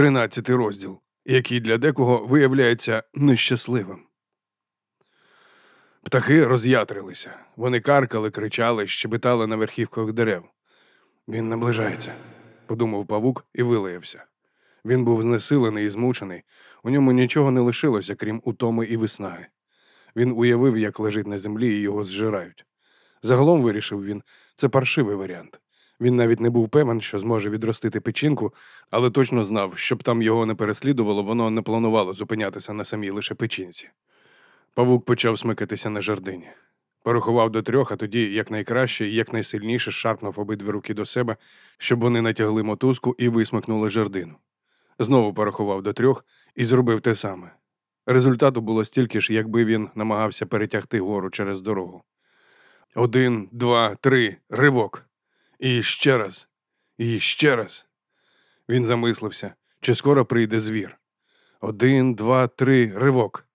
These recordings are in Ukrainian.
Тринадцятий розділ, який для декого виявляється нещасливим. Птахи роз'ятрилися. Вони каркали, кричали, щебетали на верхівках дерев. Він наближається, подумав павук і вилаявся. Він був знесилений і змучений, у ньому нічого не лишилося, крім утоми і виснаги. Він уявив, як лежить на землі і його зжирають. Загалом вирішив він, це паршивий варіант. Він навіть не був певен, що зможе відростити печінку, але точно знав, щоб там його не переслідувало, воно не планувало зупинятися на самій лише печінці. Павук почав смикатися на жердині. Порахував до трьох, а тоді якнайкраще і якнайсильніше шарпнув обидві руки до себе, щоб вони натягли мотузку і висмикнули жердину. Знову порахував до трьох і зробив те саме. Результату було стільки ж, якби він намагався перетягти гору через дорогу. Один, два, три, ривок. І ще раз, і ще раз. Він замислився, чи скоро прийде звір. Один, два, три, ривок.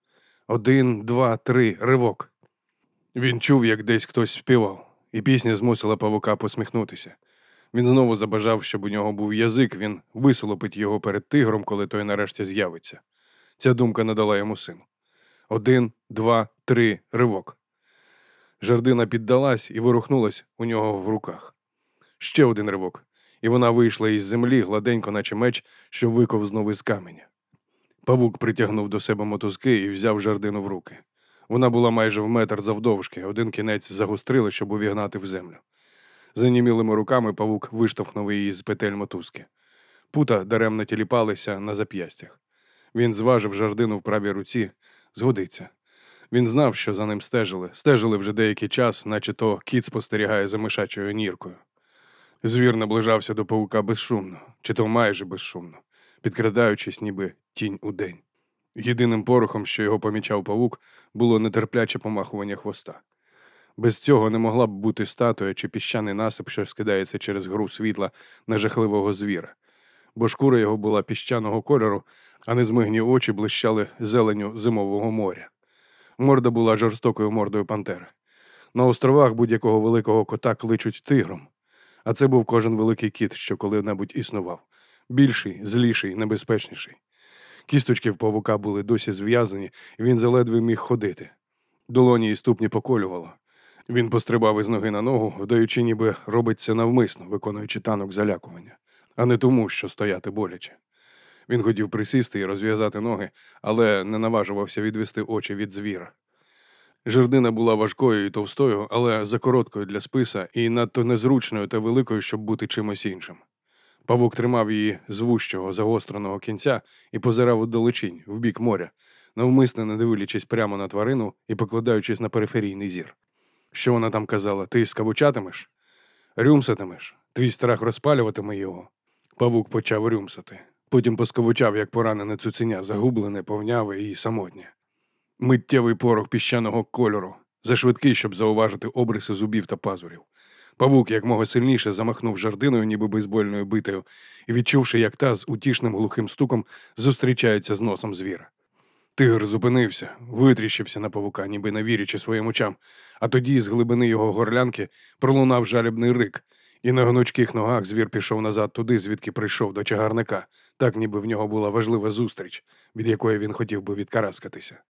Один, два, три, ривок. Він чув, як десь хтось співав, і пісня змусила павука посміхнутися. Він знову забажав, щоб у нього був язик, він висолопить його перед тигром, коли той нарешті з'явиться. Ця думка надала йому силу. Один, два, три, ривок. Жердина піддалась і ворухнулась у нього в руках. Ще один ривок, і вона вийшла із землі гладенько, наче меч, що виковзнув із каменя. Павук притягнув до себе мотузки і взяв жердину в руки. Вона була майже в метр завдовжки, один кінець загострили, щоб увігнати в землю. Занімілими руками павук виштовхнув її з петель мотузки. Пута даремно тіліпалися на зап'ястях. Він зважив жердину в правій руці, згодиться. Він знав, що за ним стежили, стежили вже деякий час, наче то кіт спостерігає за мишачою ніркою. Звір наближався до павука безшумно, чи то майже безшумно, підкрадаючись, ніби тінь у день. Єдиним порохом, що його помічав павук, було нетерпляче помахування хвоста. Без цього не могла б бути статуя чи піщаний насип, що скидається через гру світла на жахливого звіра, бо шкура його була піщаного кольору, а незмигні очі блищали зеленю зимового моря. Морда була жорстокою мордою пантери. На островах будь-якого великого кота кличуть тигром, а це був кожен великий кіт, що коли-небудь існував більший, зліший, небезпечніший. Кісточки в павука були досі зв'язані, і він заледве міг ходити. Долоні і ступні поколювало. Він пострибав із ноги на ногу, вдаючи, ніби робить це навмисно, виконуючи танок залякування, а не тому, що стояти боляче. Він хотів присісти і розв'язати ноги, але не наважувався відвести очі від звіра. Жердина була важкою і товстою, але закороткою для списа і надто незручною та великою, щоб бути чимось іншим. Павук тримав її з вущого загостреного кінця і позирав у далечінь, в бік моря, навмисне не дивлячись прямо на тварину і покладаючись на периферійний зір. Що вона там казала? Ти скавучатимеш? Рюмсатимеш? Твій страх розпалюватиме його. Павук почав рюмсати. Потім посковучав, як поранене цуценя, загублене, повняве і самотнє. Миттєвий порох піщаного кольору, зашвидкий, щоб зауважити обриси зубів та пазурів. Павук якмога сильніше замахнув жардиною, ніби бейсбольною битою, і відчувши, як та з утішним глухим стуком зустрічається з носом звіра. Тигр зупинився, витріщився на павука, ніби не вірячи своїм очам, а тоді з глибини його горлянки пролунав жалібний рик, і на гнучких ногах звір пішов назад туди, звідки прийшов до чагарника, так ніби в нього була важлива зустріч, від якої він хотів би відкараскатися.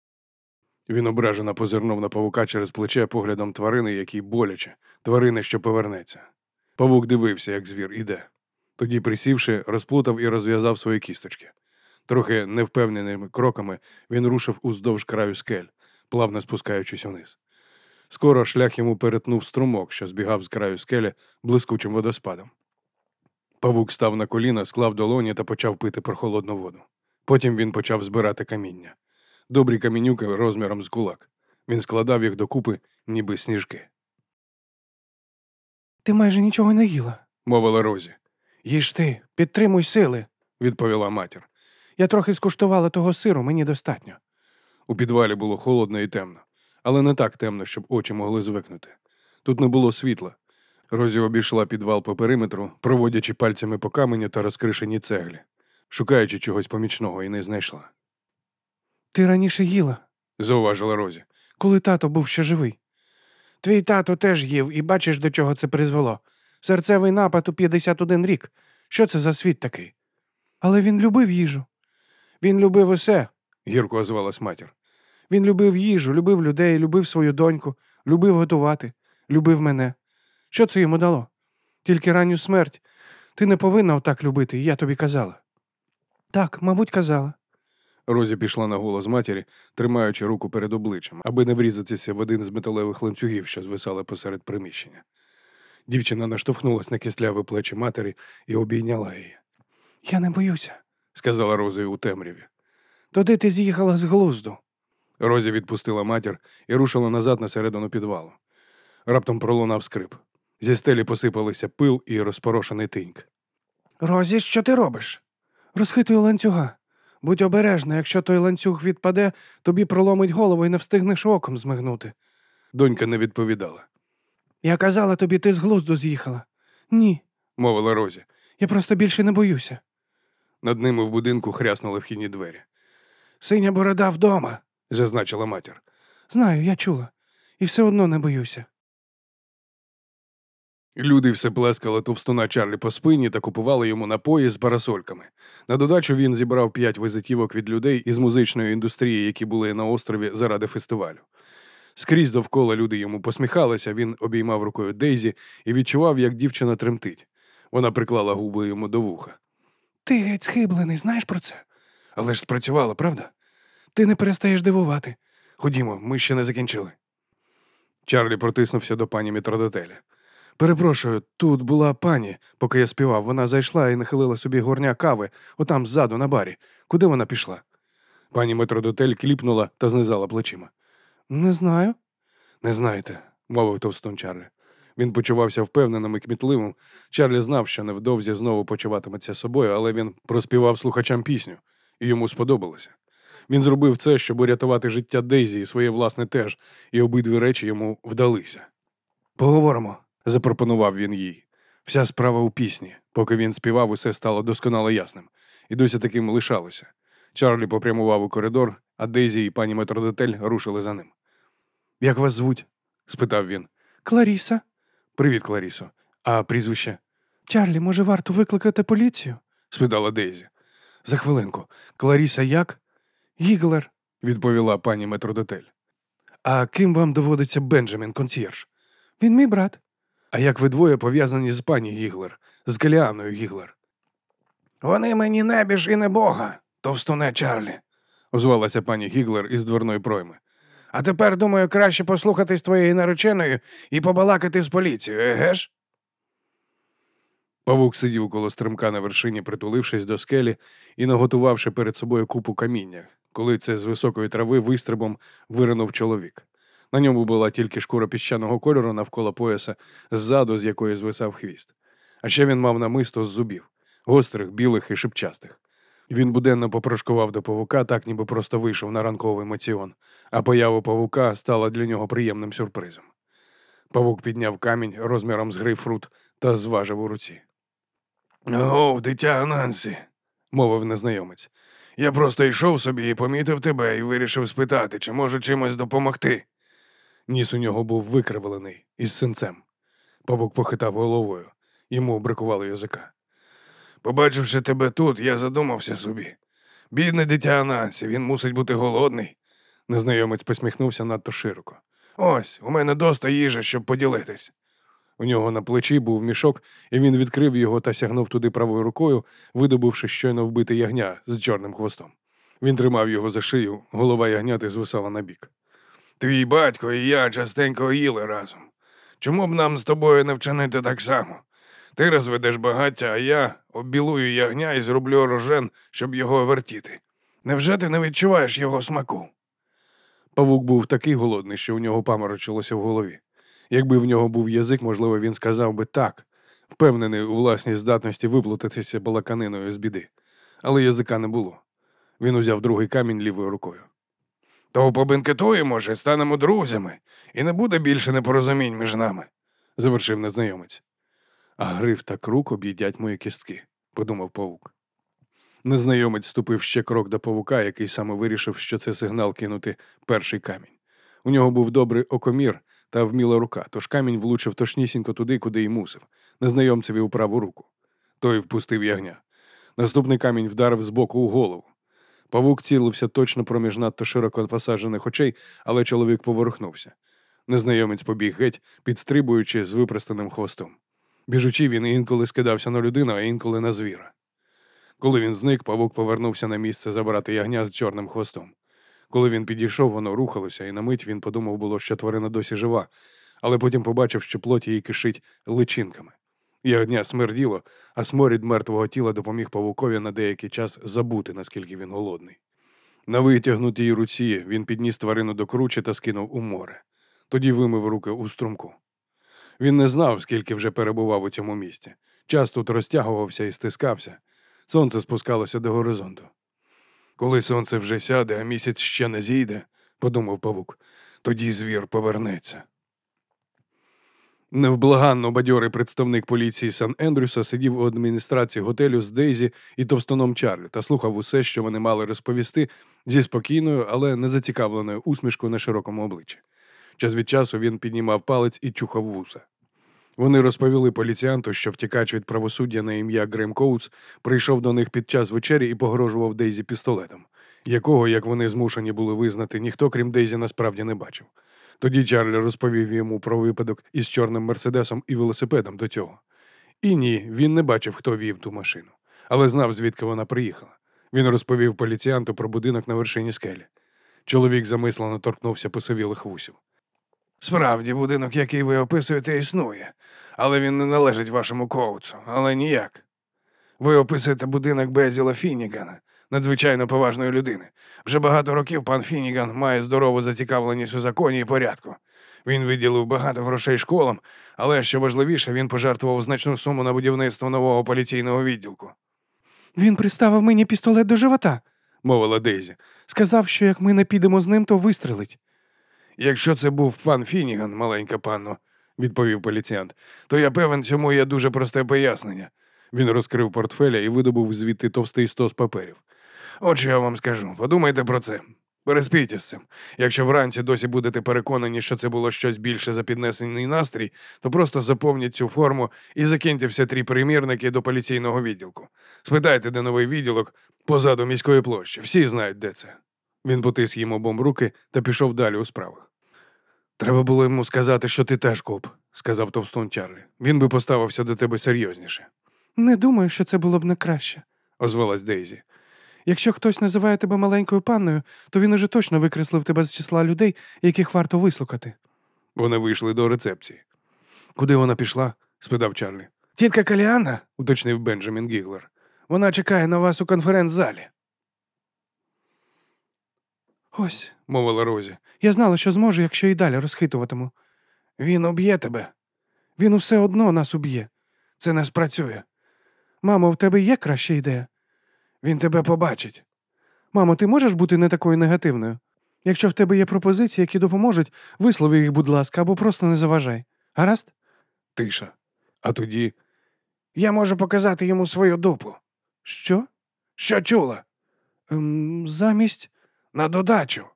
Він ображено позирнув на павука через плече поглядом тварини, який боляче, тварини, що повернеться. Павук дивився, як звір іде. Тоді, присівши, розплутав і розв'язав свої кісточки. Трохи невпевненими кроками він рушив уздовж краю скель, плавно спускаючись униз. Скоро шлях йому перетнув струмок, що збігав з краю скелі блискучим водоспадом. Павук став на коліна, склав долоні та почав пити прохолодну воду. Потім він почав збирати каміння. Добрі камінюки розміром з кулак. Він складав їх докупи, ніби сніжки. Ти майже нічого не їла, мовила Розі. Їж ти, підтримуй сили, відповіла матір. Я трохи скуштувала того сиру, мені достатньо. У підвалі було холодно і темно, але не так темно, щоб очі могли звикнути. Тут не було світла. Розі обійшла підвал по периметру, проводячи пальцями по каменю та розкришені цеглі, шукаючи чогось помічного і не знайшла. Ти раніше їла, зауважила Розі. Коли тато був ще живий. Твій тато теж їв і бачиш, до чого це призвело. Серцевий напад у 51 рік. Що це за світ такий? Але він любив їжу. Він любив усе, гірко озвалась матір. Він любив їжу, любив людей, любив свою доньку, любив готувати, любив мене. Що це йому дало? Тільки ранню смерть. Ти не повинна отак любити, я тобі казала. Так, мабуть, казала. Розі пішла на голос матері, тримаючи руку перед обличчям, аби не врізатися в один з металевих ланцюгів, що звисали посеред приміщення. Дівчина наштовхнулась на кисляве плечі матері і обійняла її. Я не боюся. Сказала Розі у темряві. Туди ти з'їхала з глузду. Розі відпустила матір і рушила назад на середину підвалу. Раптом пролунав скрип. Зі стелі посипалися пил і розпорошений тиньк. Розі, що ти робиш? Розхитую ланцюга. Будь обережна, якщо той ланцюг відпаде, тобі проломить голову і не встигнеш оком змигнути. Донька не відповідала, Я казала тобі, ти з глузду з'їхала. Ні, мовила Розі. я просто більше не боюся. Над ними в будинку хряснули вхідні двері. Синя борода вдома. Зазначила матір. Знаю, я чула. І все одно не боюся. Люди все плескали товстуна Чарлі по спині та купували йому напої з парасольками. На додачу він зібрав п'ять визитівок від людей із музичної індустрії, які були на острові заради фестивалю. Скрізь довкола люди йому посміхалися, він обіймав рукою Дейзі і відчував, як дівчина тремтить. Вона приклала губи йому до вуха. Ти геть схиблений, знаєш про це? Але ж спрацювало, правда? Ти не перестаєш дивувати. Ходімо, ми ще не закінчили. Чарлі протиснувся до пані Мітродотеля. Перепрошую, тут була пані, поки я співав. Вона зайшла і нахилила собі горня кави, отам ззаду на барі. Куди вона пішла? Пані Метродотель кліпнула та знизала плечима. Не знаю. Не знаєте, мовив товстун Чарлі. Він почувався впевненим і кмітливим. Чарлі знав, що невдовзі знову почуватиметься собою, але він проспівав слухачам пісню, і йому сподобалося. Він зробив це, щоб урятувати життя Дейзі і своє власне теж, і обидві речі йому вдалися. Поговоримо, запропонував він їй. Вся справа у пісні. Поки він співав, усе стало досконало ясним, і досі таким лишалося. Чарлі попрямував у коридор, а Дейзі і пані Метродотель рушили за ним. Як вас звуть? спитав він. Кларіса. Привіт, Кларісо. А прізвище? Чарлі, може, варто викликати поліцію? спитала Дейзі. За хвилинку. Кларіса як? Гіглер. відповіла пані Метрдотель. А ким вам доводиться Бенджамін консьєрж? Він мій брат. А як ви двоє пов'язані з пані Гіглер, з Келіанн Гіглер? Вони мені небіж і небога, Товстуне Чарлі. озвалася пані Гіглер із дверної пройми. А тепер, думаю, краще послухатись твоєї нареченої і побалакати з поліцією, еге ж? Павук сидів коло стримка на вершині, притулившись до скелі і наготувавши перед собою купу каміння, коли це з високої трави вистрибом виринув чоловік. На ньому була тільки шкура піщаного кольору навколо пояса, ззаду з якої звисав хвіст. А ще він мав намисто з зубів, гострих, білих і шипчастих. Він буденно попрошкував до павука, так ніби просто вийшов на ранковий моціон, а поява павука стала для нього приємним сюрпризом. Павук підняв камінь розміром з грейпфрут та зважив у руці. О, дитя Нансі, мовив незнайомець. Я просто йшов собі і помітив тебе і вирішив спитати, чи може чимось допомогти. Ніс у нього був викривлений із синцем. Павук похитав головою, йому бракувало язика. Побачивши тебе тут, я задумався собі. Бідне дитя Анансі, він мусить бути голодний. Незнайомець посміхнувся надто широко. Ось, у мене доста їжа, щоб поділитись. У нього на плечі був мішок, і він відкрив його та сягнув туди правою рукою, видобувши щойно вбите ягня з чорним хвостом. Він тримав його за шию, голова ягняти звисала на бік. Твій батько і я частенько їли разом. Чому б нам з тобою не вчинити так само? Ти розведеш багаття, а я оббілую ягня і зроблю рожен, щоб його вертіти. Невже ти не відчуваєш його смаку? Павук був такий голодний, що у нього паморочилося в голові. Якби в нього був язик, можливо, він сказав би так, впевнений у власній здатності виплутатися балаканиною з біди. Але язика не було. Він узяв другий камінь лівою рукою. То побенкетуємо ж і станемо друзями, і не буде більше непорозумінь між нами, завершив незнайомець. А гриф та крук об'їдять мої кістки, подумав павук. Незнайомець ступив ще крок до павука, який саме вирішив, що це сигнал кинути перший камінь. У нього був добрий окомір та вміла рука, тож камінь влучив точнісінько туди, куди й мусив, незнайомцеві у праву руку. Той впустив ягня. Наступний камінь вдарив збоку у голову. Павук цілився точно проміж надто широко посаджених очей, але чоловік поворухнувся. Незнайомець побіг геть, підстрибуючи з випростаним хвостом. Біжучи, він інколи скидався на людину, а інколи на звіра. Коли він зник, павук повернувся на місце забрати ягня з чорним хвостом. Коли він підійшов, воно рухалося, і на мить він подумав було, що тварина досі жива, але потім побачив, що плоть її кишить личинками. Ягня смерділо, а сморід мертвого тіла допоміг павукові на деякий час забути, наскільки він голодний. На витягнутій руці він підніс тварину до кручі та скинув у море. Тоді вимив руки у струмку. Він не знав, скільки вже перебував у цьому місті. Час тут розтягувався і стискався. Сонце спускалося до горизонту. Коли сонце вже сяде, а місяць ще не зійде, подумав павук, тоді звір повернеться. Невблаганно бадьорий представник поліції Сан Ендрюса сидів у адміністрації готелю з Дейзі і товстоном Чарлі та слухав усе, що вони мали розповісти, зі спокійною, але незацікавленою усмішкою на широкому обличчі. Час від часу він піднімав палець і чухав вуса. Вони розповіли поліціянту, що втікач від правосуддя на ім'я Грем Коутс прийшов до них під час вечері і погрожував Дейзі пістолетом, якого, як вони змушені були визнати, ніхто, крім Дейзі, насправді не бачив. Тоді Чарлі розповів йому про випадок із чорним мерседесом і велосипедом до цього. І ні, він не бачив, хто вів ту машину, але знав, звідки вона приїхала. Він розповів поліціянту про будинок на вершині скелі. Чоловік замислено торкнувся посивілих вусів. Справді, будинок, який ви описуєте, існує, але він не належить вашому коуцу, але ніяк. Ви описуєте будинок Безіла Фінігана, надзвичайно поважної людини. Вже багато років пан Фініган має здорову зацікавленість у законі і порядку. Він виділив багато грошей школам, але що важливіше, він пожертвував значну суму на будівництво нового поліційного відділку. Він приставив мені пістолет до живота. Мовила Дейзі. Сказав, що як ми не підемо з ним, то вистрелить. Якщо це був пан Фініган, маленька панно, відповів поліціянт, то я певен, цьому є дуже просте пояснення. Він розкрив портфеля і видобув звідти товстий стос паперів. От що я вам скажу, подумайте про це. Переспійте з цим. Якщо вранці досі будете переконані, що це було щось більше за піднесений настрій, то просто заповніть цю форму і закиньте всі три примірники до поліційного відділку. Спитайте, де новий відділок позаду міської площі. Всі знають, де це. Він потис їм обом руки та пішов далі у справах. Треба було йому сказати, що ти теж коп, сказав товстун Чарлі. Він би поставився до тебе серйозніше, Не думаю, що це було б не краще. озвалась Дейзі. Якщо хтось називає тебе маленькою панною, то він уже точно викреслив тебе з числа людей, яких варто вислухати. Вони вийшли до рецепції. Куди вона пішла? спитав Чарлі. Тітка Каліана, уточнив Бенджамін Гіглер. вона чекає на вас у конференц-залі. Ось, мовила Розі. я знала, що зможу, якщо і далі розхитуватиму. Він уб'є тебе. Він усе одно нас уб'є. Це не спрацює. Мамо, в тебе є краща ідея? Він тебе побачить. Мамо, ти можеш бути не такою негативною? Якщо в тебе є пропозиції, які допоможуть, вислови їх, будь ласка, або просто не заважай. Гаразд? Тиша. А тоді Я можу показати йому свою дупу. Що? Що чула? Ем, замість на додачу.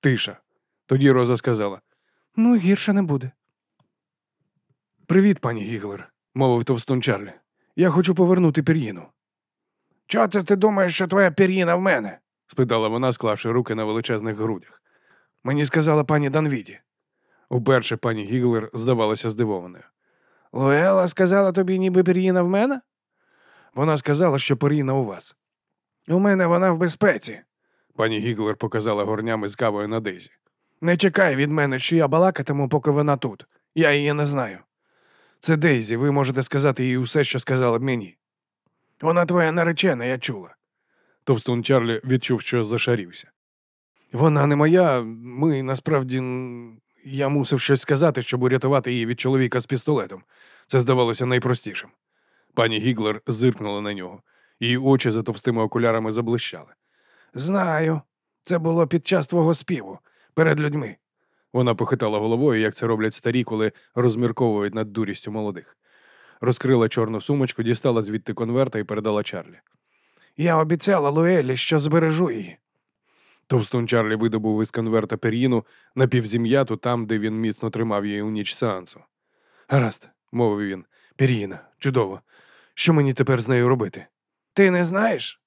тиша. Тоді Роза сказала: Ну, гірше не буде. Привіт, пані Гіглер, мовив товстун Чарлі. Я хочу повернути пір'їну. Чого це ти думаєш, що твоя пір'їна в мене? спитала вона, склавши руки на величезних грудях. Мені сказала пані Данвіді. Уперше пані Гіглер здавалася здивованою. Луела сказала тобі, ніби пір'їна в мене? Вона сказала, що пір'їна у вас. У мене вона в безпеці. Пані Гіглер показала горнями з кавою на Дейзі. Не чекай від мене, що я балакатиму, поки вона тут. Я її не знаю. Це Дейзі, ви можете сказати їй усе, що сказали б мені. Вона твоя наречена, я чула. Товстун Чарлі відчув, що зашарівся. Вона не моя. Ми насправді. Я мусив щось сказати, щоб урятувати її від чоловіка з пістолетом. Це здавалося найпростішим. Пані Гіглер зиркнула на нього. Її очі за товстими окулярами заблищали. Знаю. Це було під час твого співу перед людьми. Вона похитала головою, як це роблять старі, коли розмірковують над дурістю молодих. Розкрила чорну сумочку, дістала звідти конверта і передала Чарлі. Я обіцяла Луелі, що збережу її. Товстун Чарлі видобув із конверта пер'їну напівзім'яту там, де він міцно тримав її у ніч сеансу. Гаразд, мовив він. Пір'їна, чудово. Що мені тепер з нею робити? Ти не знаєш?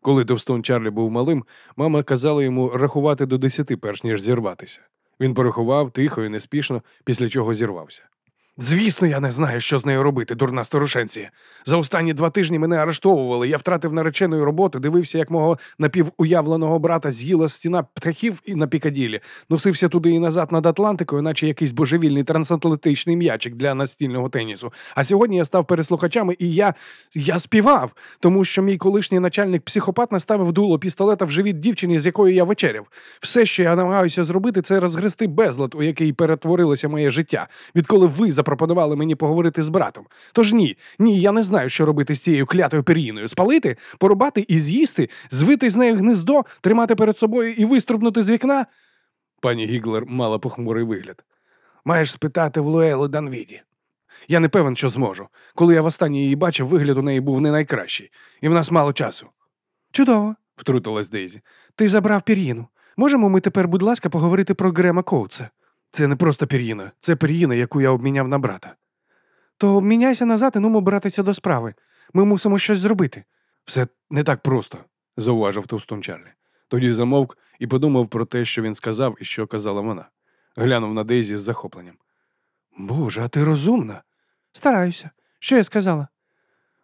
Коли товстун Чарлі був малим, мама казала йому рахувати до десяти, перш ніж зірватися. Він порахував тихо і неспішно, після чого зірвався. Звісно, я не знаю, що з нею робити, дурна старушенці. За останні два тижні мене арештовували. Я втратив нареченої роботи, дивився, як мого напівуявленого брата з'їла стіна птахів і на Пікаділі, носився туди і назад над Атлантикою, наче якийсь божевільний трансатлантичний м'ячик для настільного тенісу. А сьогодні я став переслухачами, і я, я співав, тому що мій колишній начальник психопат наставив дуло пістолета в живіт дівчині, з якою я вечеряв. Все, що я намагаюся зробити, це розгрести безлад, у який перетворилося моє життя, відколи ви запропонували мені поговорити з братом. Тож ні, ні, я не знаю, що робити з цією клятою пір'їною. Спалити, порубати і з'їсти, звити з нею гнездо, тримати перед собою і виструбнути з вікна. Пані Гіглер мала похмурий вигляд. Маєш спитати в Луелу Данвіді. Я не певен, що зможу. Коли я востаннє її бачив, вигляд у неї був не найкращий, і в нас мало часу. Чудово, втрутилась Дейзі. ти забрав пір'їну. Можемо ми тепер, будь ласка, поговорити про Грема Коутса? Це не просто пір'їна, це пір'їна, яку я обміняв на брата. То обміняйся назад і нумо братися до справи. Ми мусимо щось зробити. Все не так просто, зауважив Товстун Чарлі. Тоді замовк і подумав про те, що він сказав і що казала вона. Глянув на Дейзі з захопленням. Боже, а ти розумна. Стараюся. Що я сказала?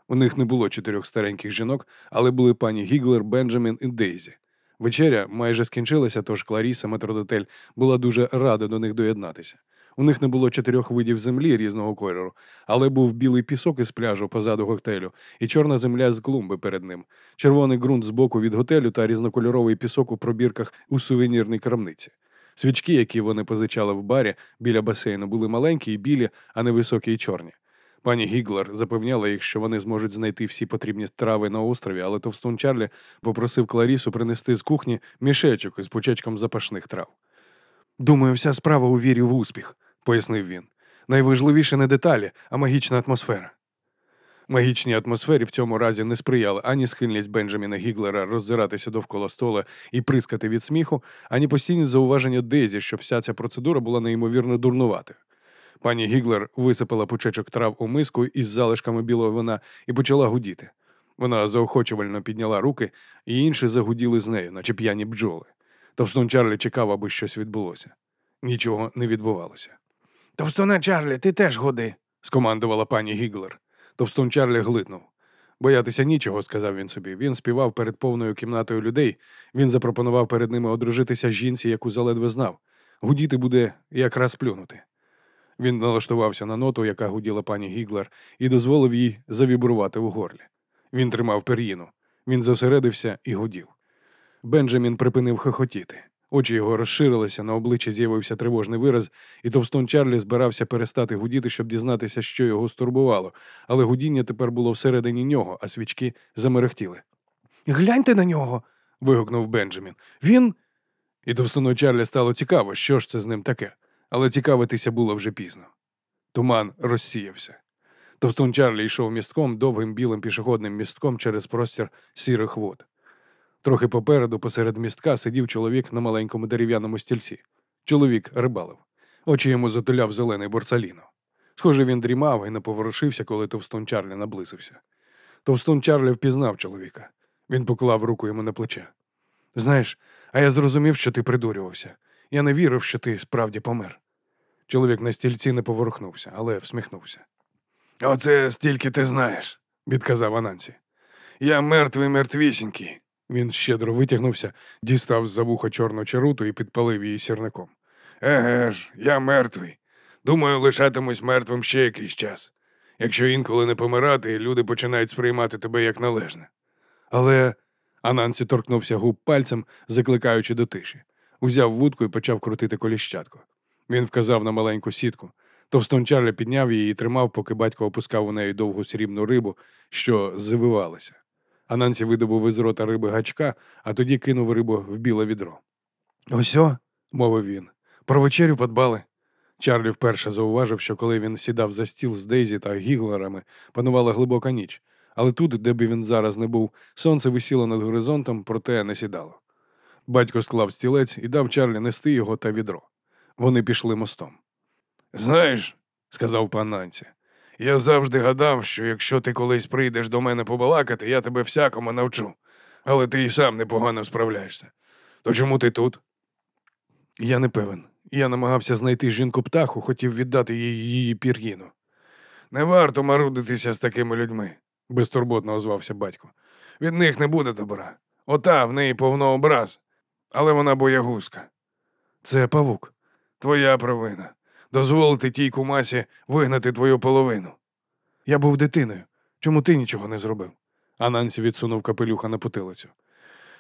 У них не було чотирьох стареньких жінок, але були пані Гіглер, Бенджамін і Дейзі. Вечеря майже скінчилася, тож Кларіса метрдотель була дуже рада до них доєднатися. У них не було чотирьох видів землі різного кольору, але був білий пісок із пляжу позаду готелю і чорна земля з клумби перед ним, червоний ґрунт з боку від готелю та різнокольоровий пісок у пробірках у сувенірній крамниці. Свічки, які вони позичали в барі біля басейну, були маленькі і білі, а не високі і чорні. Пані Гіглер запевняла їх, що вони зможуть знайти всі потрібні трави на острові, але Товстун Чарлі попросив Кларісу принести з кухні мішечок із почечком запашних трав. Думаю, вся справа у вірі в успіх, пояснив він. Найважливіше не деталі, а магічна атмосфера. Магічній атмосфері в цьому разі не сприяла ані схильність Бенджаміна Гіглера роззиратися довкола стола і прискати від сміху, ані постійні зауваження Дезі, що вся ця процедура була неймовірно дурнуватою. Пані Гіглер висипала пучечок трав у миску із залишками білого вина і почала гудіти. Вона заохочувально підняла руки, і інші загуділи з нею, наче п'яні бджоли. Товстун Чарлі чекав, аби щось відбулося. Нічого не відбувалося. Товстуне Чарлі, ти теж годи, скомандувала пані Гіглер. Товстун Чарлі глитнув. Боятися нічого, сказав він собі. Він співав перед повною кімнатою людей. Він запропонував перед ними одружитися жінці, яку заледве знав. Гудіти буде якраз плюнути. Він налаштувався на ноту, яка гуділа пані Гіглер, і дозволив їй завібрувати у горлі. Він тримав пер'їну. Він зосередився і гудів. Бенджамін припинив хохотіти. Очі його розширилися, на обличчі з'явився тривожний вираз, і товстун Чарлі збирався перестати гудіти, щоб дізнатися, що його стурбувало, але гудіння тепер було всередині нього, а свічки замерехтіли. Гляньте на нього. вигукнув Бенджамін. Він. І товстуну Чарлі стало цікаво, що ж це з ним таке, але цікавитися було вже пізно. Туман розсіявся. Товстун Чарлі йшов містком довгим білим пішохідним містком через простір сірих вод. Трохи попереду, посеред містка, сидів чоловік на маленькому дерев'яному стільці. Чоловік рибалив. Очі йому затуляв зелений борсаліно. Схоже, він дрімав і не поворушився, коли товстун Чарлі наблизився. Товстун Чарлі впізнав чоловіка. Він поклав руку йому на плече. Знаєш, а я зрозумів, що ти придурювався. Я не вірив, що ти справді помер. Чоловік на стільці не поворухнувся, але всміхнувся. Оце стільки ти знаєш, відказав Анансі. Я мертвий мертвісінький. Він щедро витягнувся, дістав з за вуха чорну чаруту і підпалив її сірником. Еге ж, я мертвий. Думаю, лишатимусь мертвим ще якийсь час. Якщо інколи не помирати, люди починають сприймати тебе як належне. Але Анансі торкнувся губ пальцем, закликаючи до тиші. Узяв вудку і почав крутити коліщатку. Він вказав на маленьку сітку. Товстун Чарлі підняв її і тримав, поки батько опускав у неї довгу срібну рибу, що завивалася. Анансі видобув із рота риби гачка, а тоді кинув рибу в біле відро. Осьо, мовив він. Про вечерю подбали. Чарлі вперше зауважив, що коли він сідав за стіл з Дейзі та гіглерами, панувала глибока ніч, але тут, де б він зараз не був, сонце висіло над горизонтом, проте не сідало. Батько склав стілець і дав Чарлі нести його та відро. Вони пішли мостом. Знаєш, сказав пан Нансі, Я завжди гадав, що якщо ти колись прийдеш до мене побалакати, я тебе всякому навчу. Але ти і сам непогано справляєшся. То чому ти тут? Я не певен. Я намагався знайти жінку птаху, хотів віддати їй її пір'їну. Не варто марудитися з такими людьми, безтурботно озвався батько. Від них не буде добра. Ота в неї повно образ, але вона боягузка. Це павук, твоя провина. Дозволити тій кумасі вигнати твою половину. Я був дитиною. Чому ти нічого не зробив? Анансі відсунув капелюха на потилицю.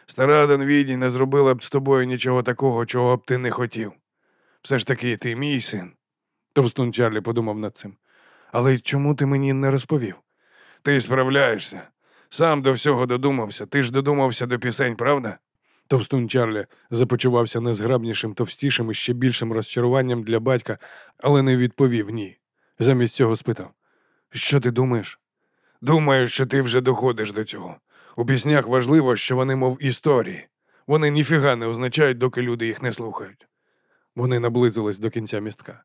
Стара Данвіді не зробила б з тобою нічого такого, чого б ти не хотів. Все ж таки, ти мій син. Товстун Чарлі подумав над цим. Але чому ти мені не розповів? Ти справляєшся. Сам до всього додумався. Ти ж додумався до пісень, правда? Товстун Чарлі започувався незграбнішим, товстішим і ще більшим розчаруванням для батька, але не відповів ні. Замість цього спитав: Що ти думаєш? Думаю, що ти вже доходиш до цього. У піснях важливо, що вони, мов історії. Вони ніфіга не означають, доки люди їх не слухають. Вони наблизились до кінця містка.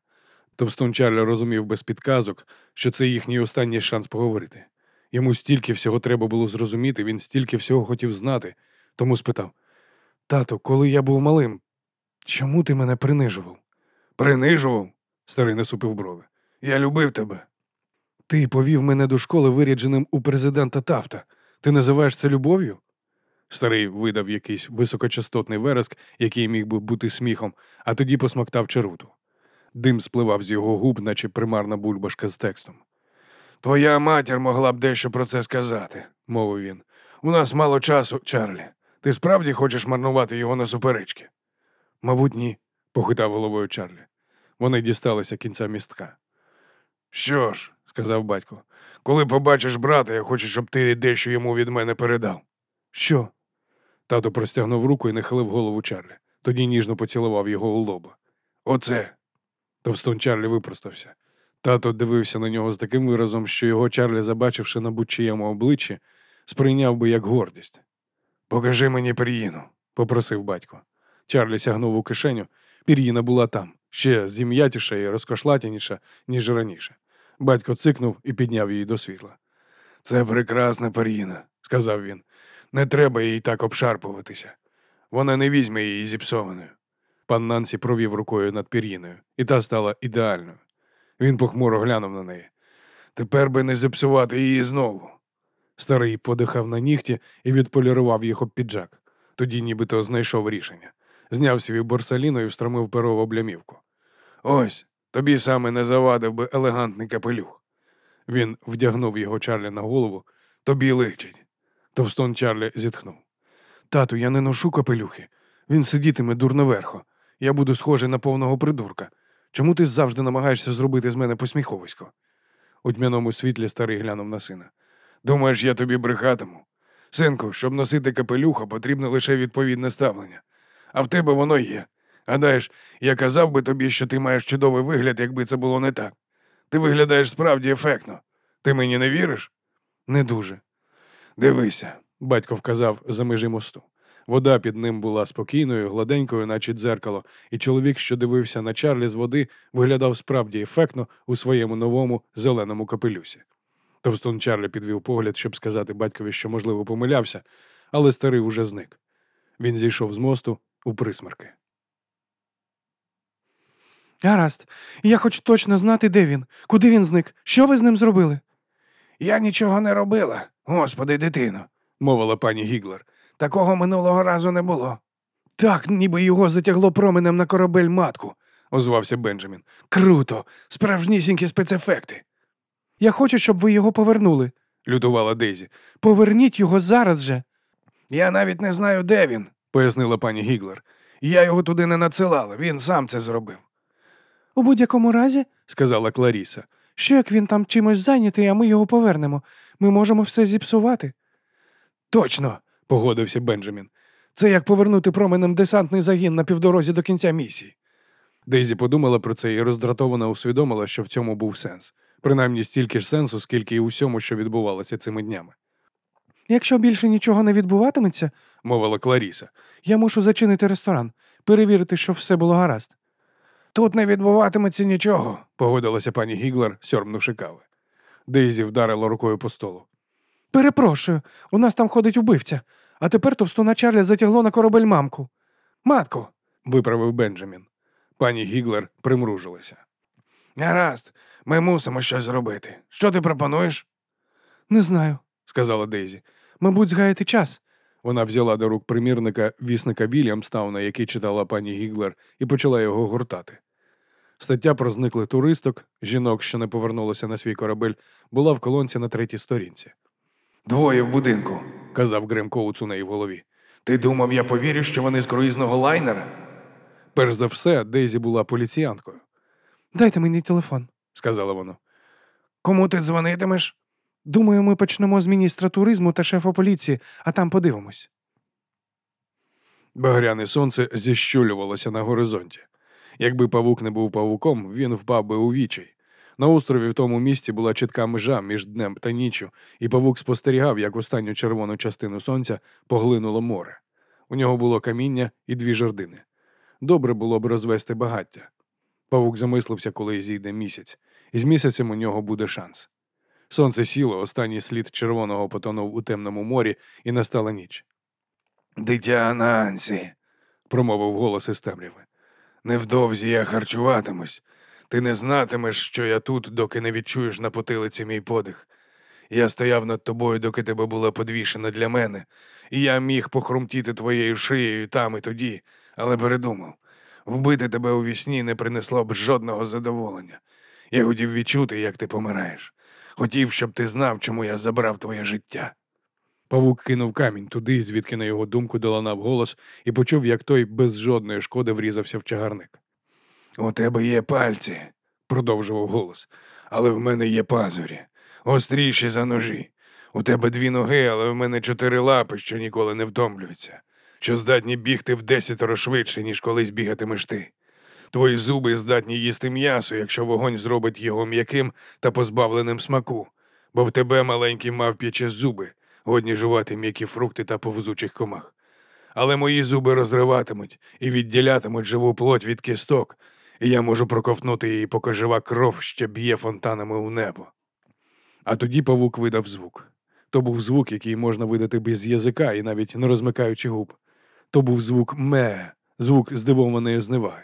Товстун Чарлі розумів без підказок, що це їхній останній шанс поговорити. Йому стільки всього треба було зрозуміти, він стільки всього хотів знати, тому спитав: Тато, коли я був малим, чому ти мене принижував? Принижував? Старий насупив брови. Я любив тебе. Ти повів мене до школи вирядженим у президента Тафта. Ти називаєш це любов'ю? Старий видав якийсь високочастотний вереск, який міг би бути сміхом, а тоді посмактав чаруту. Дим спливав з його губ, наче примарна бульбашка з текстом. Твоя матір могла б дещо про це сказати, мовив він. У нас мало часу, Чарлі. Ти справді хочеш марнувати його на суперечки? Мабуть, ні, похитав головою Чарлі. Вони дісталися кінця містка. Що ж, сказав батько, коли побачиш брата, я хочу, щоб ти дещо йому від мене передав. Що? Тато простягнув руку і нахилив голову Чарлі. Тоді ніжно поцілував його у лоба. Оце. Товстун Чарлі випростався. Тато дивився на нього з таким виразом, що його Чарлі, забачивши на будь-чиєму обличчі, сприйняв би як гордість. Покажи мені пір'їну, попросив батько. Чарлі сягнув у кишеню. Пір'їна була там, ще зім'ятіша і розкошлатяніша, ніж раніше. Батько цикнув і підняв її до світла. Це прекрасна пір'їна, сказав він. Не треба їй так обшарпуватися. Вона не візьме її зіпсованою. Пан Нансі провів рукою над пір'їною, і та стала ідеальною. Він похмуро глянув на неї. Тепер би не зіпсувати її знову. Старий подихав на нігті і відполірував їх об піджак. Тоді нібито знайшов рішення. Зняв свій борсаліно і встромив перо в облямівку. Ось, тобі саме не завадив би елегантний капелюх. Він вдягнув його Чарлі на голову. Тобі личить. Товстон Чарлі зітхнув. Тату, я не ношу капелюхи. Він сидітиме дурноверхо. Я буду схожий на повного придурка. Чому ти завжди намагаєшся зробити з мене посміховисько? У тьмяному світлі старий глянув на сина. Думаєш, я тобі брехатиму? Синку, щоб носити капелюха, потрібно лише відповідне ставлення. А в тебе воно є. Гадаєш, я казав би тобі, що ти маєш чудовий вигляд, якби це було не так. Ти виглядаєш справді ефектно. Ти мені не віриш? Не дуже. Дивися, батько вказав за межі мосту. Вода під ним була спокійною, гладенькою, наче дзеркало, і чоловік, що дивився на Чарлі з води, виглядав справді ефектно у своєму новому зеленому капелюсі. Товстун Чарлі підвів погляд, щоб сказати батькові, що, можливо, помилявся, але старий уже зник. Він зійшов з мосту у присмерки. Гаразд, я хочу точно знати, де він, куди він зник, що ви з ним зробили. Я нічого не робила, господи, дитино, мовила пані Гіглер. Такого минулого разу не було. Так, ніби його затягло променем на корабель матку, озвався Бенджамін. Круто, справжнісінькі спецефекти. Я хочу, щоб ви його повернули, лютувала Дейзі. Поверніть його зараз же. Я навіть не знаю, де він, пояснила пані Гіглер. Я його туди не надсилала, він сам це зробив. У будь-якому разі, сказала Кларіса, що як він там чимось зайнятий, а ми його повернемо. Ми можемо все зіпсувати. Точно, погодився Бенджамін. Це як повернути променем десантний загін на півдорозі до кінця місії. Дейзі подумала про це і роздратовано усвідомила, що в цьому був сенс, принаймні стільки ж сенсу, скільки і усьому, що відбувалося цими днями. Якщо більше нічого не відбуватиметься, мовила Кларіса, я мушу зачинити ресторан, перевірити, що все було гаразд. Тут не відбуватиметься нічого, погодилася пані Гіглер, сьорбнувши кави. Дейзі вдарила рукою по столу. Перепрошую, у нас там ходить убивця, а тепер товстуна Чарлі затягло на корабель мамку. Матку. виправив Бенджамін. Пані Гіглер примружилася. Гаразд, ми мусимо щось зробити. Що ти пропонуєш? Не знаю, сказала Дейзі. мабуть, згаяти час. Вона взяла до рук примірника вісника Вільямстауна, який читала пані Гіглер, і почала його гуртати. Стаття про зниклих туристок, жінок, що не повернулися на свій корабель, була в колонці на третій сторінці. Двоє в будинку, казав Грем Коуц у неї в голові. Ти думав, я повірю, що вони з круїзного лайнера? Перш за все, Дейзі була поліціянкою, Дайте мені телефон. Сказала вона. Кому ти дзвонитимеш? Думаю, ми почнемо з міністра туризму та шефа поліції, а там подивимось. Багряне сонце зіщулювалося на горизонті. Якби павук не був павуком, він впав би у вічай. На острові в тому місці була чітка межа між днем та ніччю, і павук спостерігав, як останню червону частину сонця поглинуло море. У нього було каміння і дві жердини. Добре було б розвести багаття. Павук замислився, коли зійде місяць, і з місяцем у нього буде шанс. Сонце сіло, останній слід червоного потонув у темному морі, і настала ніч. Дитя Нансі, промовив голос із темряви. Невдовзі я харчуватимусь. Ти не знатимеш, що я тут, доки не відчуєш на потилиці мій подих. Я стояв над тобою, доки тебе була подвішена для мене, і я міг похрумтіти твоєю шиєю там і тоді, але передумав. Вбити тебе у вісні не принесло б жодного задоволення. Я хотів відчути, як ти помираєш. Хотів, щоб ти знав, чому я забрав твоє життя. Павук кинув камінь туди, звідки на його думку доланав голос, і почув, як той без жодної шкоди врізався в чагарник. У тебе є пальці, продовжував голос, але в мене є пазурі, остріші за ножі. У тебе дві ноги, але в мене чотири лапи, що ніколи не втомлюються, що здатні бігти в десятеро швидше, ніж колись бігатимеш ти. Твої зуби здатні їсти м'ясо, якщо вогонь зробить його м'яким та позбавленим смаку, бо в тебе маленькі мавп'ячі зуби, годні жувати м'які фрукти та повзучих комах. Але мої зуби розриватимуть і відділятимуть живу плоть від кісток, і я можу проковтнути її, поки жива кров ще б'є фонтанами в небо. А тоді павук видав звук. То був звук, який можна видати без язика і навіть не розмикаючи губ. То був звук ме, звук здивованої зневаги.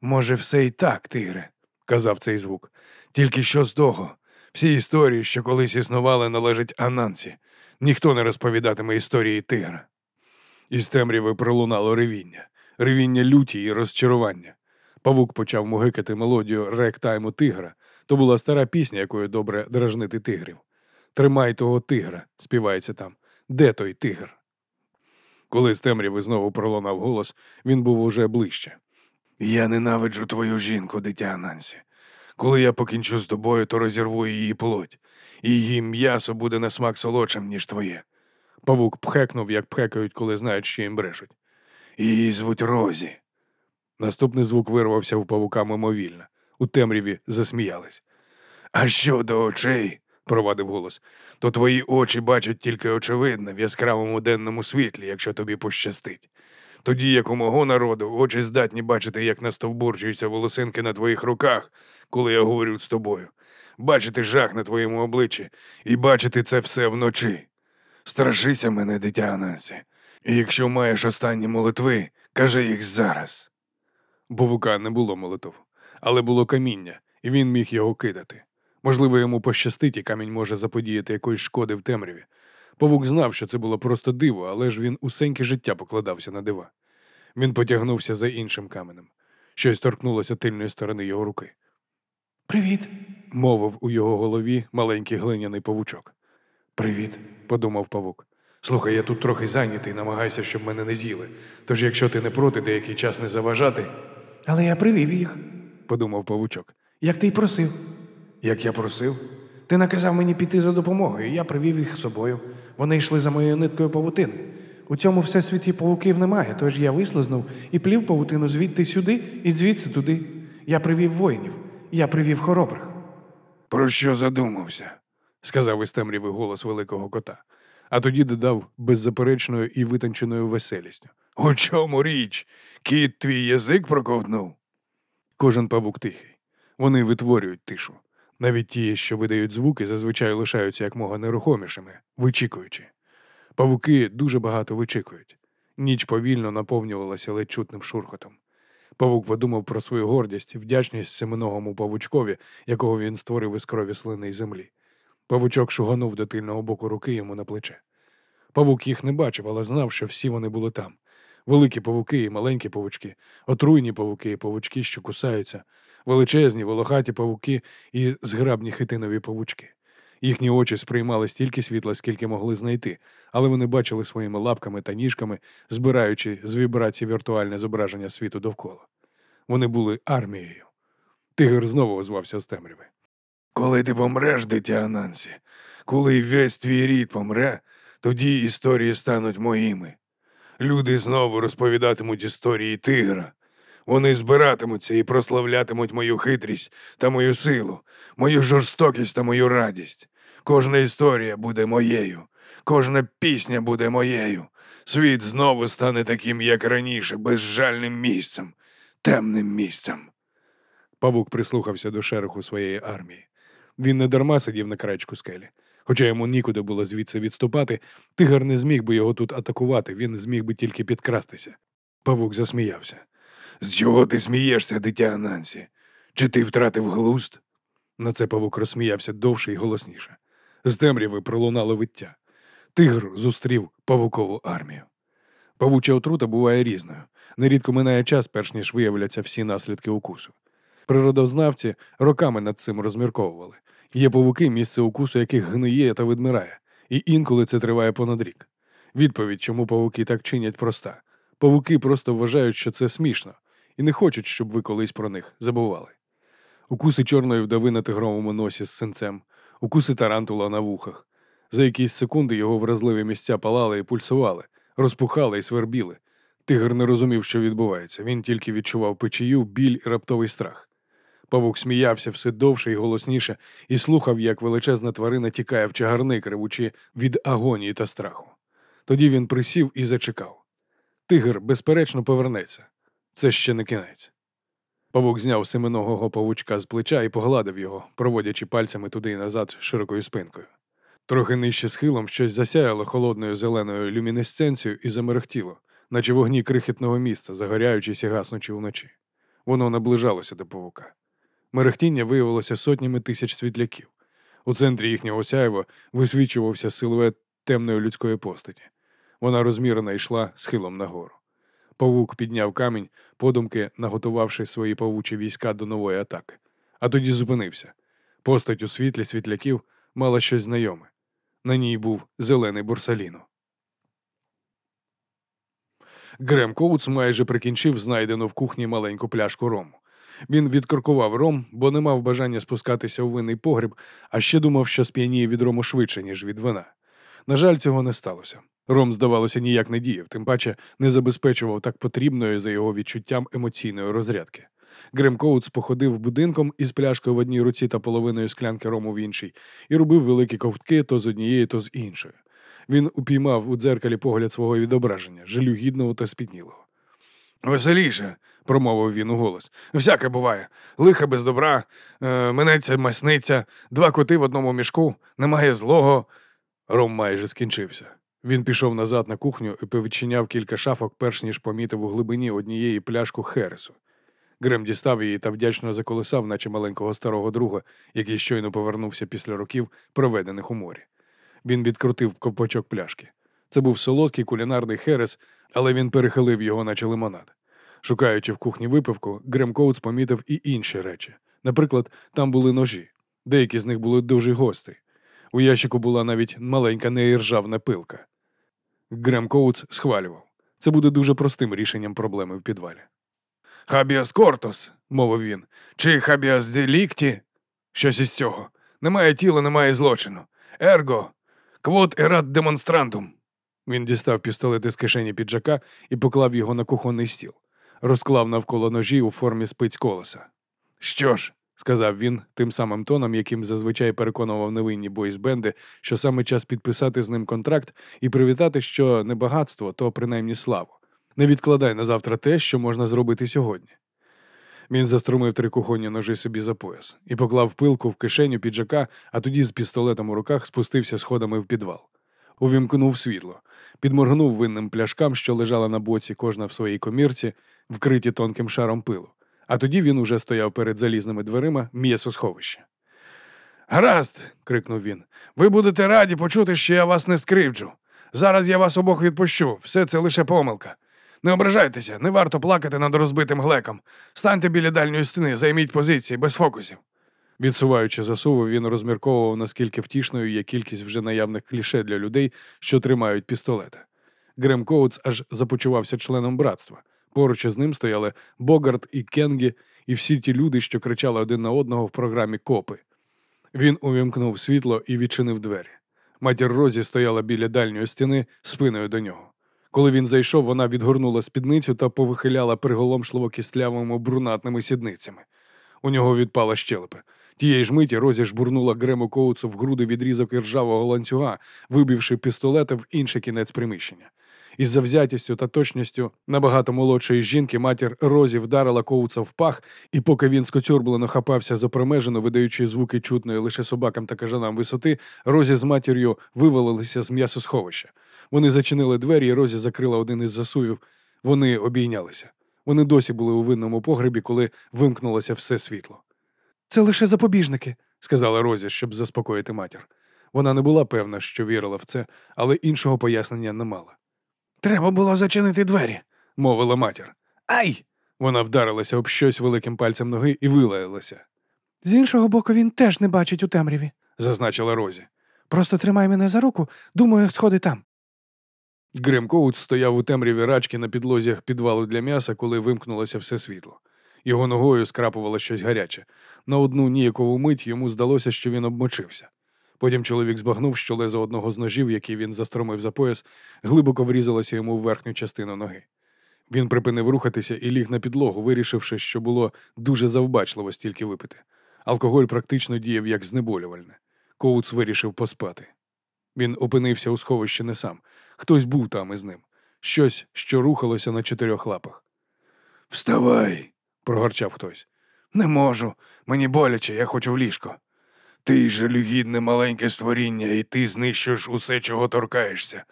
Може, все і так, тигре, казав цей звук. Тільки що з того? Всі історії, що колись існували, належать Анансі. Ніхто не розповідатиме історії тигра. Із темряви пролунало ревіння, ревіння люті і розчарування. Павук почав мугикати мелодію ректайму тигра. То була стара пісня, якою добре дражнити тигрів. Тримай того тигра, співається там. Де той тигр? Коли з темряви знову пролунав голос, він був уже ближче. Я ненавиджу твою жінку, дитя Нансі. Коли я покінчу з тобою, то розірву її плоть, її м'ясо буде на смак солодшим, ніж твоє. Павук пхекнув, як пхекають, коли знають, що їм брешуть. Її звуть Розі. Наступний звук вирвався в павука мимовільно. У темряві засміялись. А щодо очей, провадив голос, то твої очі бачать тільки очевидне в яскравому денному світлі, якщо тобі пощастить. Тоді, як у мого народу, очі здатні бачити, як настовбурчуються волосинки на твоїх руках, коли я говорю з тобою, бачити жах на твоєму обличчі і бачити це все вночі. Страшися мене, дитя Анансі, і якщо маєш останні молитви, кажи їх зараз. Бовука не було молитв, але було каміння, і він міг його кидати. Можливо, йому пощастить, і камінь може заподіяти якоїсь шкоди в темряві. Павук знав, що це було просто диво, але ж він усеньке життя покладався на дива. Він потягнувся за іншим каменем. Щось торкнулося тильної сторони його руки. Привіт. Мовив у його голові маленький глиняний павучок. Привіт, подумав павук. Слухай, я тут трохи зайнятий, намагаюся, щоб мене не з'їли. Тож, якщо ти не проти деякий час не заважати, Але я привів їх, подумав павучок. як ти й просив. Як я просив, Ти наказав мені піти за допомогою, я привів їх з собою. Вони йшли за моєю ниткою павутини. У цьому всесвіті павуків немає, тож я вислизнув і плів павутину звідти сюди і звідси туди. Я привів воїнів, я привів хоробрих. про що задумався? сказав із темряви голос великого кота, а тоді додав беззаперечною і витонченою веселістю. У чому річ? Кіт твій язик проковтнув? Кожен павук тихий. Вони витворюють тишу. Навіть ті, що видають звуки, зазвичай лишаються якмога нерухомішими, вичікуючи. Павуки дуже багато вичікують. Ніч повільно наповнювалася ледь чутним шурхотом. Павук подумав про свою гордість вдячність семеногому павучкові, якого він створив із крові слини й землі. Павучок шуганув до тильного боку руки йому на плече. Павук їх не бачив, але знав, що всі вони були там. Великі павуки і маленькі павучки, отруйні павуки і павучки, що кусаються, величезні, волохаті павуки і зграбні хитинові павучки. Їхні очі сприймали стільки світла, скільки могли знайти, але вони бачили своїми лапками та ніжками, збираючи з вібрацій віртуальне зображення світу довкола. Вони були армією. Тигр знову озвався з темряви. Коли ти помреш, дитя Нансі, коли весь твій рід помре, тоді історії стануть моїми. Люди знову розповідатимуть історії тигра. Вони збиратимуться і прославлятимуть мою хитрість та мою силу, мою жорстокість та мою радість. Кожна історія буде моєю, кожна пісня буде моєю. Світ знову стане таким, як раніше, безжальним місцем, темним місцем. Павук прислухався до шереху своєї армії. Він не дарма сидів на краєчку скелі. Хоча йому нікуди було звідси відступати, тигр не зміг би його тут атакувати, він зміг би тільки підкрастися. Павук засміявся. З чого ти смієшся, дитя Нансі? Чи ти втратив глузд? На це павук розсміявся довше і голосніше. З темряви пролунало виття. Тигр зустрів павукову армію. Павуча отрута буває різною. Нерідко минає час, перш ніж виявляться всі наслідки укусу. Природознавці роками над цим розмірковували. Є павуки, місце укусу яких гниє та відмирає, і інколи це триває понад рік. Відповідь, чому павуки так чинять, проста. Павуки просто вважають, що це смішно, і не хочуть, щоб ви колись про них забували. Укуси чорної вдави на тигровому носі з синцем, укуси тарантула на вухах. За якісь секунди його вразливі місця палали і пульсували, розпухали і свербіли. Тигр не розумів, що відбувається. Він тільки відчував печію, біль і раптовий страх. Павук сміявся все довше і голосніше і слухав, як величезна тварина тікає в чагарник, ревучи від агонії та страху. Тоді він присів і зачекав. Тигр, безперечно, повернеться. Це ще не кінець. Павук зняв семеногого павучка з плеча і погладив його, проводячи пальцями туди і назад широкою спинкою. Трохи нижче схилом щось засяяло холодною зеленою люмінесценцією і замерехтіло, наче вогні крихітного міста, загоряючись і гаснучи вночі. Воно наближалося до павука. Мерехтіння виявилося сотнями тисяч світляків. У центрі їхнього сяйва висвічувався силует темної людської постаті. Вона розмірено йшла схилом нагору. Павук підняв камінь, подумки наготувавши свої павучі війська до нової атаки, а тоді зупинився. Постать у світлі світляків мала щось знайоме. На ній був зелений бурсаліно. Грем Коутс майже прикінчив знайдену в кухні маленьку пляшку рому. Він відкоркував ром, бо не мав бажання спускатися у винний погріб, а ще думав, що сп'яніє від рому швидше, ніж від вина. На жаль, цього не сталося. Ром, здавалося, ніяк не діяв, тим паче не забезпечував так потрібної за його відчуттям емоційної розрядки. Грем Коутс походив будинком із пляшкою в одній руці та половиною склянки рому в іншій, і робив великі ковтки то з однієї, то з іншої. Він упіймав у дзеркалі погляд свого відображення, жалюгідного та спітнілого. Веселіше, промовив він у голос. Всяке буває. Лиха без добра, е, минеться масниця, два коти в одному мішку, немає злого. Ром майже скінчився. Він пішов назад на кухню і повідчиняв кілька шафок, перш ніж помітив у глибині однієї пляшку Хересу. Грем дістав її та вдячно заколисав, наче маленького старого друга, який щойно повернувся після років, проведених у морі. Він відкрутив копачок пляшки. Це був солодкий кулінарний херес, але він перехилив його, наче лимонад. Шукаючи в кухні випивку, Грем Коутс помітив і інші речі. Наприклад, там були ножі. Деякі з них були дуже гострі. У ящику була навіть маленька неіржавна пилка. Грем Коутс схвалював. Це буде дуже простим рішенням проблеми в підвалі. Habeas corpus, мовив він, чи habeas delicti? Щось із цього. Немає тіла, немає злочину. Ergo, quod erat demonstrandum. Він дістав пістолет із кишені піджака і поклав його на кухонний стіл, розклав навколо ножі у формі спиць колеса. Що ж, сказав він тим самим тоном, яким зазвичай переконував невинні бойсбенди, що саме час підписати з ним контракт і привітати, що не багатство, то принаймні славу. Не відкладай на завтра те, що можна зробити сьогодні. Він заструмив три кухонні ножи собі за пояс і поклав пилку в кишеню піджака, а тоді з пістолетом у руках спустився сходами в підвал. Увімкнув світло, підморгнув винним пляшкам, що лежали на боці, кожна в своїй комірці, вкриті тонким шаром пилу. А тоді він уже стояв перед залізними дверима м'ясосховища. Гаразд, крикнув він. Ви будете раді почути, що я вас не скривджу. Зараз я вас обох відпущу. Все це лише помилка. Не ображайтеся, не варто плакати над розбитим глеком. Станьте біля дальньої стіни, займіть позиції без фокусів. Відсуваючи засуву, він розмірковував, наскільки втішною є кількість вже наявних кліше для людей, що тримають пістолети. Грем Коутс аж започувався членом братства. Поруч із ним стояли Богарт і Кенгі, і всі ті люди, що кричали один на одного в програмі Копи. Він увімкнув світло і відчинив двері. Матір Розі стояла біля дальньої стіни спиною до нього. Коли він зайшов, вона відгорнула спідницю та повихиляла приголомшливо кислявими брунатними сідницями. У нього відпала щелепа. Тієї ж миті Розі жбурнула Грему Коуцу в груди відрізок іржавого ланцюга, вибивши пістолета в інший кінець приміщення. Із завзятістю та точністю набагато молодшої жінки матір Розі вдарила Коуца в пах, і поки він скоцюрблено хапався за промежину, видаючи звуки чутної лише собакам та кажанам висоти, Розі з матір'ю вивалилися з м'ясосховища. Вони зачинили двері, і Розі закрила один із засувів. Вони обійнялися. Вони досі були у винному погребі, коли вимкнулося все світло. Це лише запобіжники. сказала Розі, щоб заспокоїти матір. Вона не була певна, що вірила в це, але іншого пояснення не мала. Треба було зачинити двері. Мовила матір. Ай! Вона вдарилася об щось великим пальцем ноги і вилаялася, З іншого боку, він теж не бачить у темряві. зазначила Розі. Просто тримай мене за руку, думаю, сходи там. Грем Коут стояв у темряві рачки на підлозі підвалу для м'яса, коли вимкнулося все світло. Його ногою скрапувало щось гаряче. На одну ніякову мить йому здалося, що він обмочився. Потім чоловік збагнув, що лезо одного з ножів, який він застромив за пояс, глибоко врізалося йому в верхню частину ноги. Він припинив рухатися і ліг на підлогу, вирішивши, що було дуже завбачливо стільки випити. Алкоголь практично діяв як знеболювальне. Коуц вирішив поспати. Він опинився у сховищі не сам. Хтось був там із ним. Щось, що рухалося на чотирьох лапах. Вставай, прогорчав хтось. Не можу. Мені боляче, я хочу в ліжко. Ти жалюгідне маленьке створіння, і ти знищуєш усе, чого торкаєшся.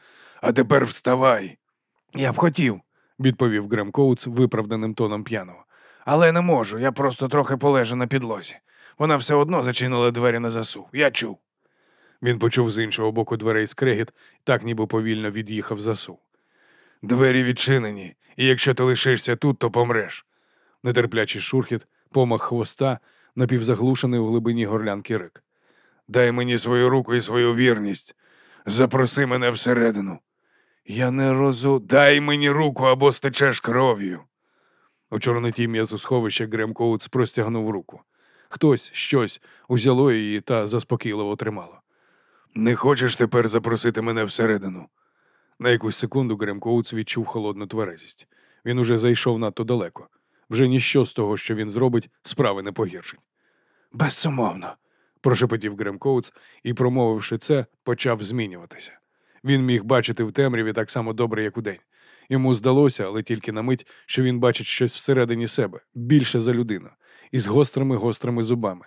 А тепер вставай. Я б хотів, відповів Грем Коутс виправданим тоном п'яного. але не можу, я просто трохи полежу на підлозі. Вона все одно зачинила двері на засув. Я чув. Він почув з іншого боку дверей скрегіт, так ніби повільно від'їхав засув. Двері відчинені, і якщо ти лишишся тут, то помреш. Нетерплячий шурхіт, помах хвоста, напівзаглушений у глибині горлянки рик. Дай мені свою руку і свою вірність. Запроси мене всередину. Я не розу. Дай мені руку або стечеш кров'ю. У чорноті м'язосховища Грем Коутс простягнув руку. Хтось щось узяло її та заспокійливо тримало. Не хочеш тепер запросити мене всередину? На якусь секунду Грем Коутс відчув холодну тверезість. Він уже зайшов надто далеко. Вже ніщо з того, що він зробить, справи не погіршить. Безсумовно, прошепотів Грем Коутс і, промовивши це, почав змінюватися. Він міг бачити в темряві так само добре, як удень. Йому здалося, але тільки на мить, що він бачить щось всередині себе, більше за людину, із гострими гострими зубами.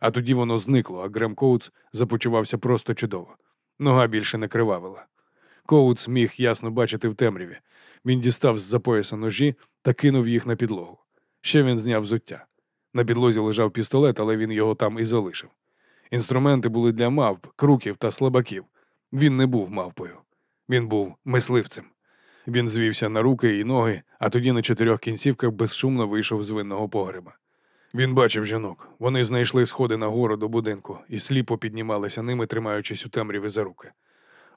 А тоді воно зникло, а Грем Коутс почувався просто чудово. Нога більше не кривавила. Коутс міг ясно бачити в темряві. Він дістав з-за пояса ножі та кинув їх на підлогу. Ще він зняв взуття. На підлозі лежав пістолет, але він його там і залишив. Інструменти були для мавп, круків та слабаків. Він не був мавпою. Він був мисливцем. Він звівся на руки і ноги, а тоді на чотирьох кінцівках безшумно вийшов з винного погреба. Він бачив жінок. Вони знайшли сходи на гору до будинку і сліпо піднімалися ними, тримаючись у темряві за руки.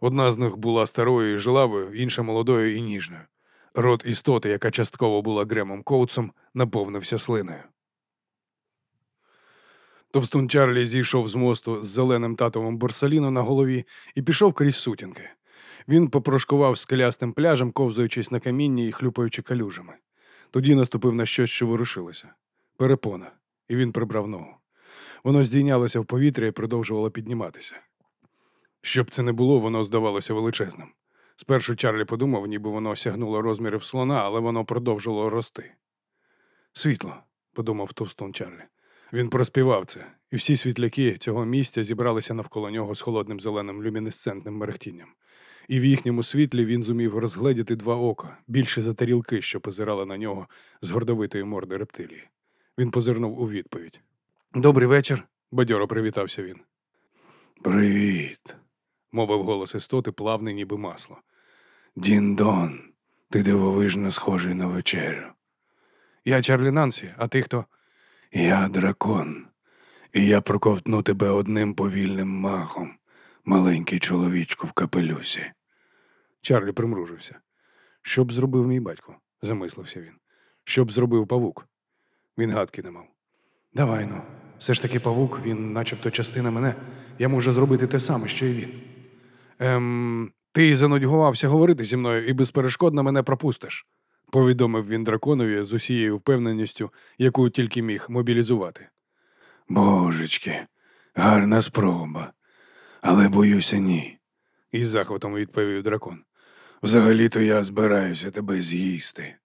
Одна з них була старою і жилавою, інша молодою і ніжною. Рот істоти, яка частково була Гремом Коутсом, наповнився слиною. Товстун Чарлі зійшов з мосту з зеленим татовим борсаліно на голові і пішов крізь сутінки. Він попрошкував скелястим пляжем, ковзаючись на камінні і хлюпаючи калюжами. Тоді наступив на щось, що ворушилося. Перепона, і він прибрав ногу. Воно здійнялося в повітря і продовжувало підніматися. Щоб це не було, воно здавалося величезним. Спершу Чарлі подумав, ніби воно сягнуло розмірів слона, але воно продовжувало рости. Світло, подумав товстун Чарлі. Він проспівав це, і всі світляки цього місця зібралися навколо нього з холодним зеленим люмінесцентним мерехтінням. І в їхньому світлі він зумів розгледіти два ока, більше за тарілки, що позирали на нього з гордовитої морди рептилії. Він позирнув у відповідь. Добрий вечір, бадьоро привітався він. Привіт, мовив голос істоти, плавний, ніби масло. Діндон, ти дивовижно схожий на вечерю. Я Чарлі Нансі, а ти хто? Я дракон, і я проковтну тебе одним повільним махом, маленький чоловічку в капелюсі. Чарлі примружився. Що б зробив мій батько? замислився він. Що б зробив павук? Він гадки не мав. Давай ну, все ж таки павук, він начебто частина мене. Я можу зробити те саме, що і він. Ем, ти занудьгувався говорити зі мною і безперешкодно мене пропустиш, повідомив він драконові з усією впевненістю, яку тільки міг мобілізувати. Божечки, гарна спроба, але боюся, ні, із захватом відповів дракон. Взагалі-то я збираюся тебе з'їсти.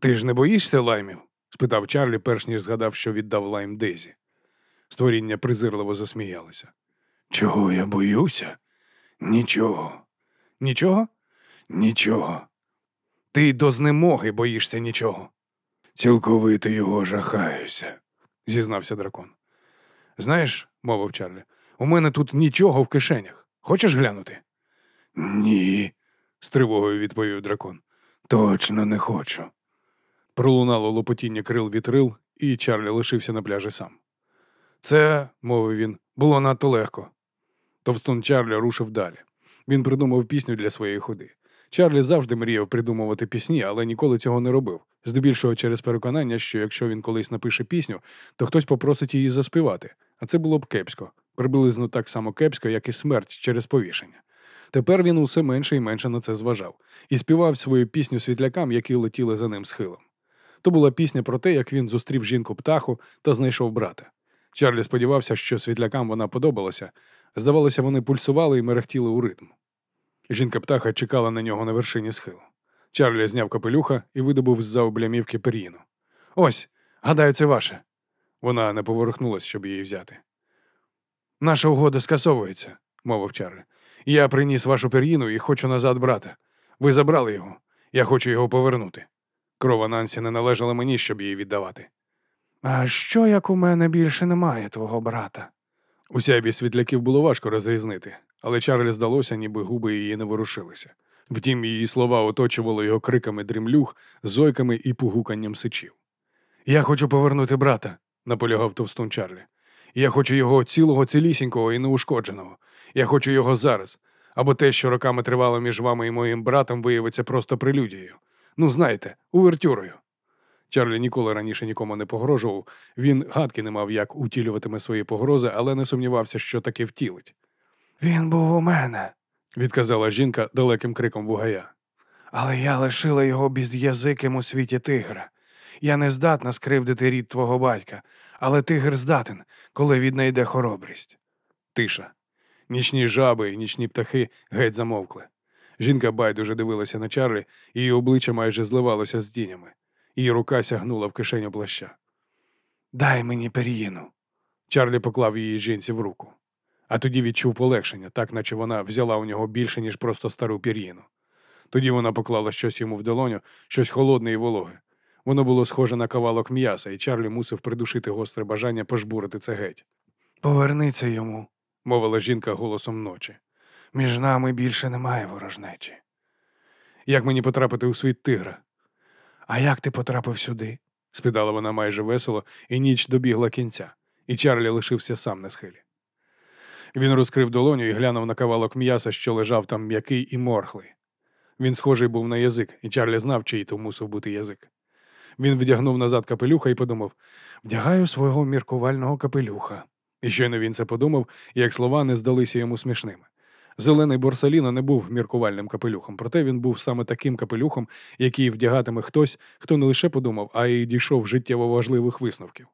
Ти ж не боїшся лаймів? спитав Чарлі, перш ніж згадав, що віддав лайм Дезі. Створіння презирливо засміялося. Чого я боюся? Нічого. Нічого? Нічого. Ти до знемоги боїшся нічого. Цілковито його жахаюся, зізнався дракон. Знаєш, мовив Чарлі, у мене тут нічого в кишенях. Хочеш глянути? Ні, з тривогою відповів дракон. Точно не хочу. Пролунало лопотіння крил вітрил, і Чарлі лишився на пляжі сам. Це, мовив він, було надто легко. Товстун Чарлі рушив далі. Він придумав пісню для своєї ходи. Чарлі завжди мріяв придумувати пісні, але ніколи цього не робив. Здебільшого через переконання, що якщо він колись напише пісню, то хтось попросить її заспівати, а це було б кепсько, приблизно так само кепсько, як і смерть через повішення. Тепер він усе менше і менше на це зважав і співав свою пісню світлякам, які летіли за ним схилом. То була пісня про те, як він зустрів жінку птаху та знайшов брата. Чарлі сподівався, що світлякам вона подобалася. Здавалося, вони пульсували і мерехтіли у ритм. Жінка птаха чекала на нього на вершині схилу. Чарлі зняв капелюха і видобув з-за облямівки пер'їну. Ось, гадаю, це ваше. Вона не поворухнулась, щоб її взяти. Наша угода скасовується, мовив Чарлі. Я приніс вашу пер'їну і хочу назад брата. Ви забрали його. Я хочу його повернути. Крова Нансі не належала мені, щоб її віддавати. А що як у мене більше немає твого брата? У сяйві світляків було важко розрізнити, але Чарлі здалося, ніби губи її не ворушилися. Втім, її слова оточували його криками дрімлюх, зойками і пугуканням сичів. Я хочу повернути брата, наполягав товстун Чарлі. Я хочу його цілого, цілісінького і неушкодженого. Я хочу його зараз. Або те, що роками тривало між вами і моїм братом, виявиться просто прелюдією. Ну, знаєте, увертюрою. Чарлі ніколи раніше нікому не погрожував. Він гадки не мав, як утілюватиме свої погрози, але не сумнівався, що таки втілить. Він був у мене, відказала жінка далеким криком вугая. Але я лишила його без'язиким у світі тигра. Я не здатна скривдити рід твого батька, але тигр здатен, коли віднайде хоробрість. Тиша. Нічні жаби і нічні птахи геть замовкли. Жінка байдуже дивилася на Чарлі, її обличчя майже зливалося з тінями. Її рука сягнула в кишеню плаща. Дай мені пер'їну. Чарлі поклав її жінці в руку, а тоді відчув полегшення, так наче вона взяла у нього більше, ніж просто стару пір'їну. Тоді вона поклала щось йому в долоню, щось холодне і вологе. Воно було схоже на кавалок м'яса, і Чарлі мусив придушити гостре бажання пожбурити це геть. Повернися йому, мовила жінка голосом ночі. Між нами більше немає ворожнечі. Як мені потрапити у світ тигра? А як ти потрапив сюди? спитала вона майже весело, і ніч добігла кінця, і Чарлі лишився сам на схилі. Він розкрив долоню і глянув на кавалок м'яса, що лежав там м'який і морхлий. Він схожий був на язик, і Чарлі знав, чий то мусив бути язик. Він вдягнув назад капелюха і подумав вдягаю свого міркувального капелюха. І щойно він це подумав, як слова не здалися йому смішними. Зелений Борсаліно не був міркувальним капелюхом, проте він був саме таким капелюхом, який вдягатиме хтось, хто не лише подумав, а й дійшов життєво важливих висновків.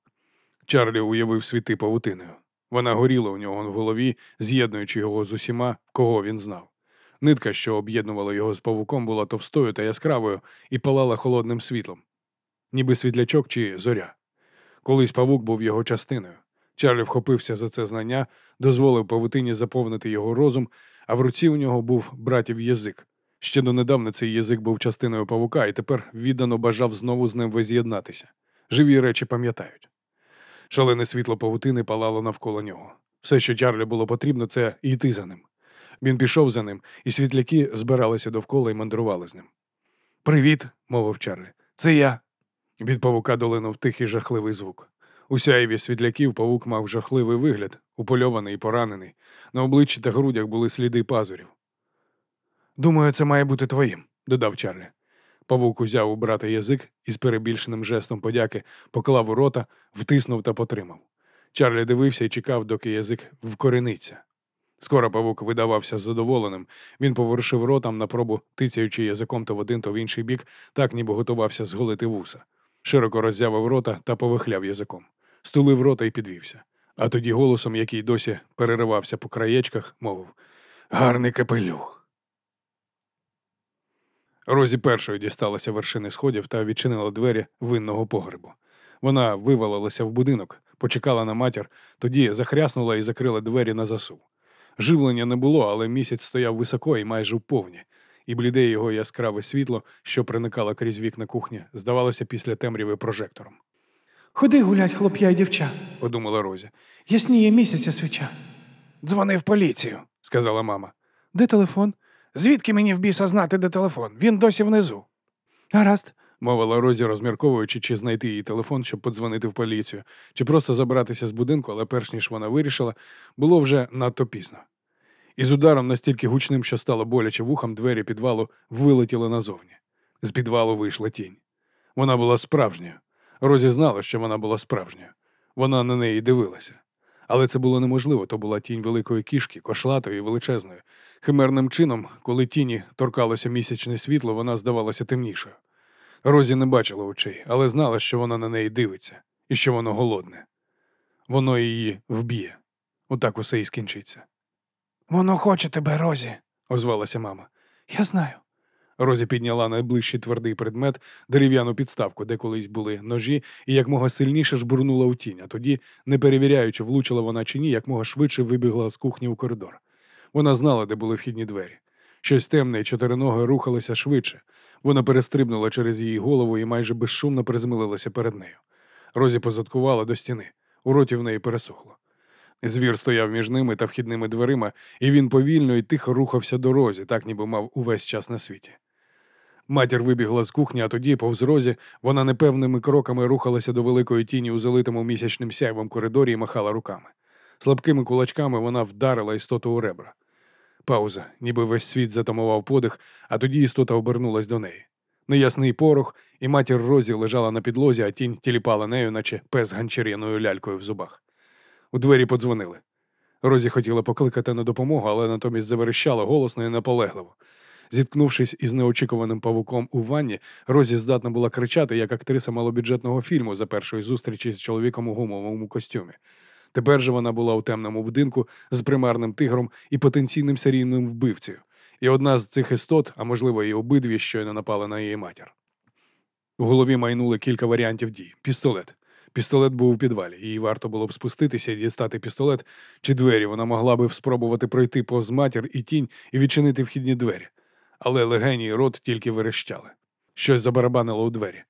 Чарлі уявив світи павутиною. Вона горіла у нього в голові, з'єднуючи його з усіма, кого він знав. Нитка, що об'єднувала його з павуком, була товстою та яскравою і палала холодним світлом, ніби світлячок чи зоря. Колись павук був його частиною. Чарлі вхопився за це знання, дозволив павутині заповнити його розум, а в руці у нього був братів язик. Ще донедавна цей язик був частиною павука і тепер віддано бажав знову з ним воз'єднатися. Живі речі пам'ятають. Шалене світло павутини палало навколо нього. Все, що Чарлі було потрібно, це йти за ним. Він пішов за ним, і світляки збиралися довкола і мандрували з ним. Привіт, мовив Чарлі. Це я. Від павука долинув тихий жахливий звук. У сяєві світляків павук мав жахливий вигляд, упольований і поранений. На обличчі та грудях були сліди пазурів. Думаю, це має бути твоїм, додав Чарлі. Павук узяв у брата язик і з перебільшеним жестом подяки поклав у рота, втиснув та потримав. Чарлі дивився і чекав, доки язик вкорениться. Скоро павук видавався задоволеним. Він поворушив ротом на пробу, тицяючи язиком то в один, то в інший бік, так ніби готувався зголити вуса. Широко роззявив рота та повихляв язиком. Стулив рота і підвівся. А тоді голосом, який досі переривався по краєчках, мовив Гарний капелюх. Розі першою дісталася вершини сходів та відчинила двері винного погребу. Вона вивалилася в будинок, почекала на матір, тоді захряснула і закрила двері на засув. Живлення не було, але місяць стояв високо і майже вповні, і бліде його яскраве світло, що проникало крізь вікна кухні, здавалося після темряви прожектором. Ходи гулять, хлоп'я й дівча. Подумала Розі. Ясніє місяця свіча. Дзвони в поліцію, сказала мама. Де телефон? Звідки мені в біса знати, де телефон? Він досі внизу. Гаразд. мовила Розі, розмірковуючи, чи знайти її телефон, щоб подзвонити в поліцію, чи просто забратися з будинку, але перш ніж вона вирішила, було вже надто пізно. Із ударом настільки гучним, що стало боляче вухам, двері підвалу вилетіли назовні. З підвалу вийшла тінь. Вона була справжньою. Розі знала, що вона була справжньою. Вона на неї дивилася. Але це було неможливо, то була тінь великої кішки, кошлатої і величезної. Химерним чином, коли тіні торкалося місячне світло, вона здавалася темнішою. Розі не бачила очей, але знала, що вона на неї дивиться і що воно голодне. Воно її вб'є. Отак усе і скінчиться. Воно хоче тебе, Розі. озвалася мама. Я знаю. Розі підняла найближчий твердий предмет, дерев'яну підставку, де колись були ножі, і якмога сильніше жбурнула у тінь, а тоді, не перевіряючи, влучила вона чи ні, якмога швидше вибігла з кухні у коридор. Вона знала, де були вхідні двері. Щось темне і чотириноге рухалося швидше. Вона перестрибнула через її голову і майже безшумно призмилилася перед нею. Розі позадкувала до стіни. У роті в неї пересохло. Звір стояв між ними та вхідними дверима, і він повільно і тихо рухався до розі, так ніби мав увесь час на світі. Матір вибігла з кухні, а тоді, повз розі, вона непевними кроками рухалася до великої тіні у залитому місячним сяйвом коридорі і махала руками. Слабкими кулачками вона вдарила істоту у ребра. Пауза, ніби весь світ затамував подих, а тоді істота обернулась до неї. Неясний порох, і матір Розі лежала на підлозі, а тінь тіліпала нею, наче пес ганчар'яною лялькою в зубах. У двері подзвонили. Розі хотіла покликати на допомогу, але натомість заверещала голосно і наполегливо. Зіткнувшись із неочікуваним павуком у ванні, Розі здатна була кричати, як актриса малобюджетного фільму за першої зустрічі з чоловіком у гумовому костюмі. Тепер же вона була у темному будинку з примарним тигром і потенційним серійним вбивцею, і одна з цих істот, а можливо, і обидві, щойно напали на її матір. У голові майнули кілька варіантів дій. Пістолет. Пістолет був у підвалі, їй варто було б спуститися і дістати пістолет чи двері. Вона могла б спробувати пройти повз матір і тінь і відчинити вхідні двері. Але легені і рот тільки верещали. Щось забарабанило у двері,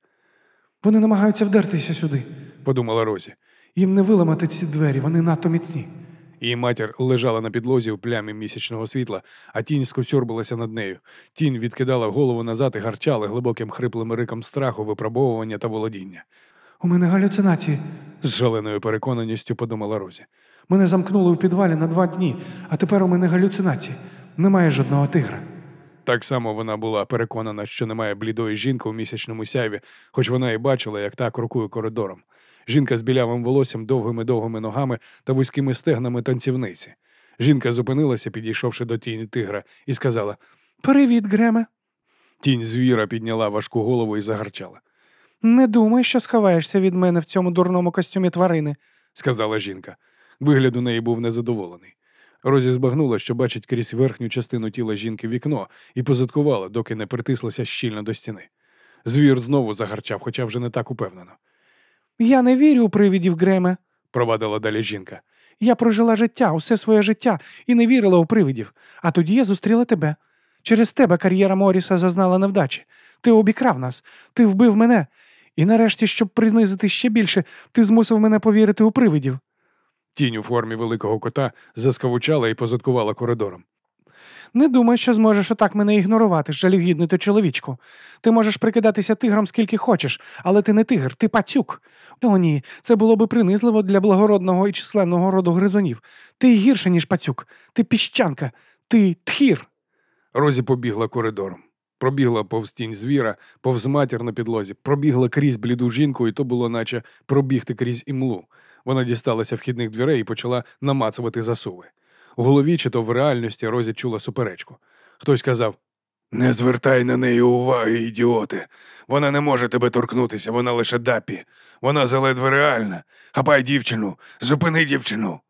Вони намагаються вдертися сюди. подумала Розі. Їм не виламати ці двері, вони надто міцні. Її матір лежала на підлозі у плямі місячного світла, а тінь скосюрбилася над нею. Тінь відкидала голову назад і гарчала глибоким хриплим риком страху, випробовування та володіння. У мене галюцинації. З шаленою переконаністю подумала Розі. Мене замкнули в підвалі на два дні, а тепер у мене галюцинації. Немає жодного тигра. Так само вона була переконана, що немає блідої жінки у місячному сяйві, хоч вона і бачила, як та крокує коридором. Жінка з білявим волоссям, довгими довгими ногами та вузькими стегнами танцівниці. Жінка зупинилася, підійшовши до тіні тигра, і сказала: Привіт, Греме. Тінь звіра підняла важку голову і загарчала. Не думай, що сховаєшся від мене в цьому дурному костюмі тварини. сказала жінка. Вигляд у неї був незадоволений. Розі збагнула, що бачить крізь верхню частину тіла жінки вікно, і позадкувала, доки не притислася щільно до стіни. Звір знову загарчав, хоча вже не так упевнено. Я не вірю у привидів, Греме, провадила далі жінка. Я прожила життя, усе своє життя, і не вірила у привидів. А тоді я зустріла тебе. Через тебе кар'єра Моріса зазнала невдачі. Ти обікрав нас, ти вбив мене. І нарешті, щоб принизити ще більше, ти змусив мене повірити у привидів. Тінь у формі великого кота заскавучала і позадкувала коридором. Не думай, що зможеш отак мене ігнорувати, жалюгідний ти чоловічку. Ти можеш прикидатися тигром скільки хочеш, але ти не тигр, ти пацюк. О, ні, це було би принизливо для благородного і численного роду гризунів. Ти гірше, ніж пацюк, ти піщанка, ти тхір. Розі побігла коридором. Пробігла повз тінь звіра, повз матір на підлозі, пробігла крізь бліду жінку, і то було наче пробігти крізь імлу. Вона дісталася вхідних дверей і почала намацувати засуви. У голові чи то в реальності Розі чула суперечку. Хтось казав: Не звертай на неї уваги, ідіоти. Вона не може тебе торкнутися, вона лише дапі. Вона заледве реальна. Хапай дівчину, зупини дівчину.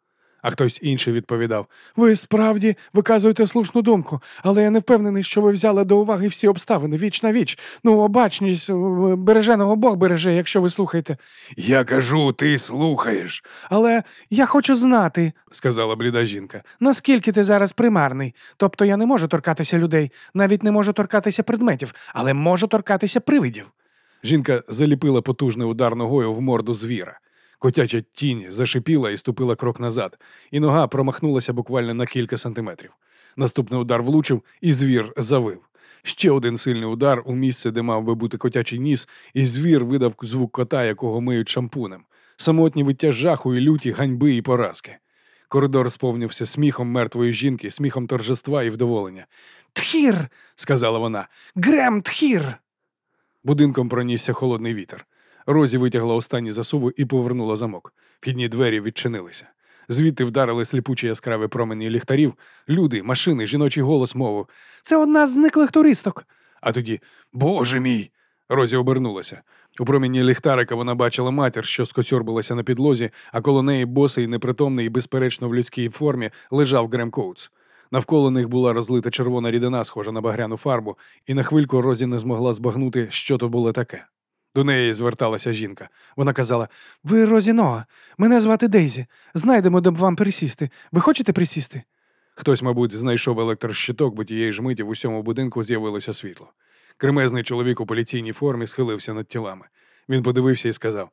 А хтось інший відповідав: Ви справді виказуєте слушну думку, але я не впевнений, що ви взяли до уваги всі обставини віч на віч. Ну, обачність е, береженого Бог береже, якщо ви слухаєте. Я кажу, ти слухаєш, Але я хочу знати, сказала бліда жінка. наскільки ти зараз примарний. Тобто я не можу торкатися людей, навіть не можу торкатися предметів, але можу торкатися привидів. Жінка заліпила потужний удар ногою в морду звіра. Котяча тінь зашипіла і ступила крок назад, і нога промахнулася буквально на кілька сантиметрів. Наступний удар влучив, і звір завив. Ще один сильний удар у місце, де мав би бути котячий ніс, і звір видав звук кота, якого миють шампунем. Самотні виття жаху і люті, ганьби і поразки. Коридор сповнився сміхом мертвої жінки, сміхом торжества і вдоволення. Тхір, сказала вона. Грем тхір. Будинком пронісся холодний вітер. Розі витягла останні засуви і повернула замок. Вхідні двері відчинилися. Звідти вдарили сліпучі яскраві промені ліхтарів, люди, машини, жіночий голос мовив. Це одна з зниклих туристок. А тоді Боже мій. Розі обернулася. У промені ліхтарика вона бачила матір, що скоцьорбилася на підлозі, а коло неї босий, непритомний і безперечно в людській формі лежав Грем Коутс. Навколо них була розлита червона рідина, схожа на багряну фарбу, і на хвильку Розі не змогла збагнути, що то було таке. До неї зверталася жінка. Вона казала: Ви Розіноа, мене звати Дейзі. Знайдемо, де б вам присісти. Ви хочете присісти? Хтось, мабуть, знайшов електрощиток, бо тієї ж миті в усьому будинку з'явилося світло. Кремезний чоловік у поліційній формі схилився над тілами. Він подивився і сказав: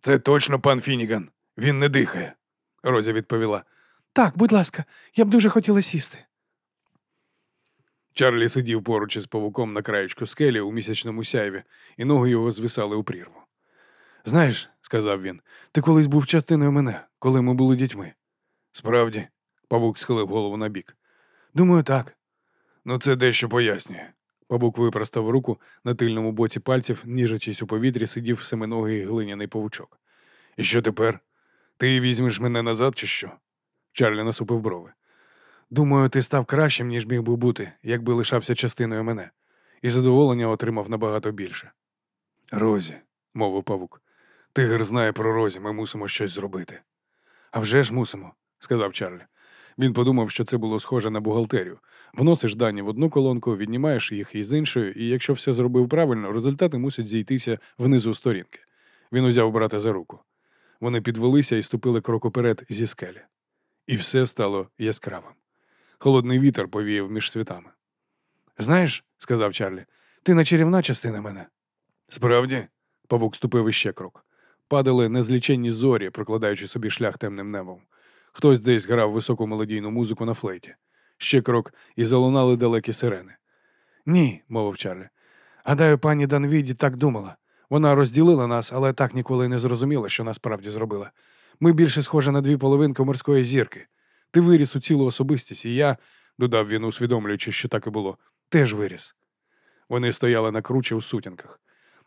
Це точно пан Фініган. Він не дихає. Розя відповіла. Так, будь ласка, я б дуже хотіла сісти. Чарлі сидів поруч із павуком на краєчку скелі у місячному сяйві, і ноги його звисали у прірву. Знаєш, сказав він, ти колись був частиною мене, коли ми були дітьми. Справді, павук схилив голову на бік. Думаю, так. Ну, це дещо пояснює. Павук випростав руку на тильному боці пальців, ніжачись у повітрі, сидів семиногий глиняний павучок. І що тепер? Ти візьмеш мене назад, чи що? Чарлі насупив брови. Думаю, ти став кращим, ніж міг би бути, якби лишався частиною мене, і задоволення отримав набагато більше. Розі, мовив павук, тигр знає про Розі, ми мусимо щось зробити. «А вже ж мусимо, сказав Чарлі. Він подумав, що це було схоже на бухгалтерію. Вносиш дані в одну колонку, віднімаєш їх із іншої, і якщо все зробив правильно, результати мусять зійтися внизу сторінки. Він узяв брата за руку. Вони підвелися і ступили крок уперед зі скелі. І все стало яскравим. Холодний вітер повіяв між світами. Знаєш, сказав Чарлі, ти не чарівна частина мене. Справді, павук ступив іще крок. Падали незліченні зорі, прокладаючи собі шлях темним небом. Хтось десь грав високу мелодійну музику на флейті. Ще крок, і залунали далекі сирени. Ні, мовив Чарлі. Гадаю, пані Данвіді так думала. Вона розділила нас, але так ніколи не зрозуміла, що насправді зробила. Ми більше схожі на дві половинки морської зірки. Ти виріс у цілу особистість, і я, додав він, усвідомлюючи, що так і було, теж виріс. Вони стояли на кручі у сутінках.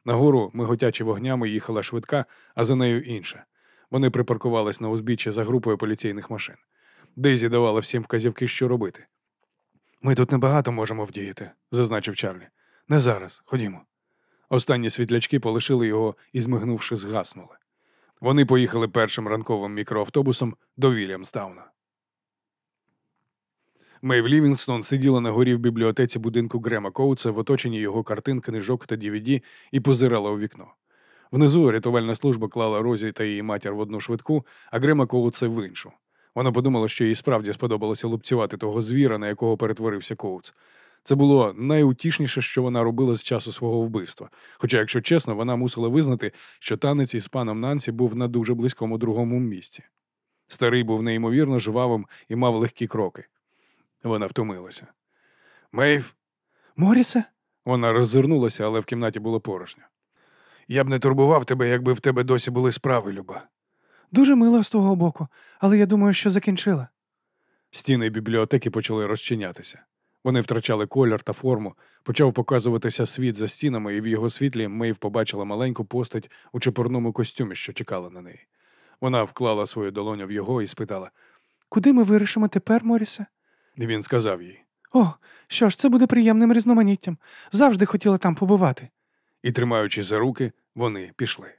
Нагору, миготячи вогнями, їхала швидка, а за нею інша. Вони припаркувались на узбіччі за групою поліцейних машин. Дейзі давала всім вказівки, що робити. Ми тут небагато можемо вдіяти, зазначив Чарлі. Не зараз, ходімо. Останні світлячки полишили його і, змигнувши, згаснули. Вони поїхали першим ранковим мікроавтобусом до Вільямстауна. Мейв Лівінстон сиділа на горі в бібліотеці будинку Грема Коутса в оточенні його картин, книжок та DVD і позирала у вікно. Внизу рятувальна служба клала Розі та її матір в одну швидку, а Грема Коуца в іншу. Вона подумала, що їй справді сподобалося лупцювати того звіра, на якого перетворився Коуц. Це було найутішніше, що вона робила з часу свого вбивства. Хоча, якщо чесно, вона мусила визнати, що танець із паном Нансі був на дуже близькому другому місці. Старий був неймовірно жвавим і мав легкі кроки. Вона втомилася. Мейв, Морісе? вона роззирнулася, але в кімнаті було порожньо. Я б не турбував тебе, якби в тебе досі були справи, Люба. Дуже мило з твого боку, але я думаю, що закінчила. Стіни бібліотеки почали розчинятися. Вони втрачали колір та форму, почав показуватися світ за стінами, і в його світлі Мейв побачила маленьку постать у чепурному костюмі, що чекала на неї. Вона вклала свою долоню в його і спитала, Куди ми вирішимо тепер, Морісе? Він сказав їй. О, що ж, це буде приємним різноманіттям. Завжди хотіла там побувати. І, тримаючи за руки, вони пішли.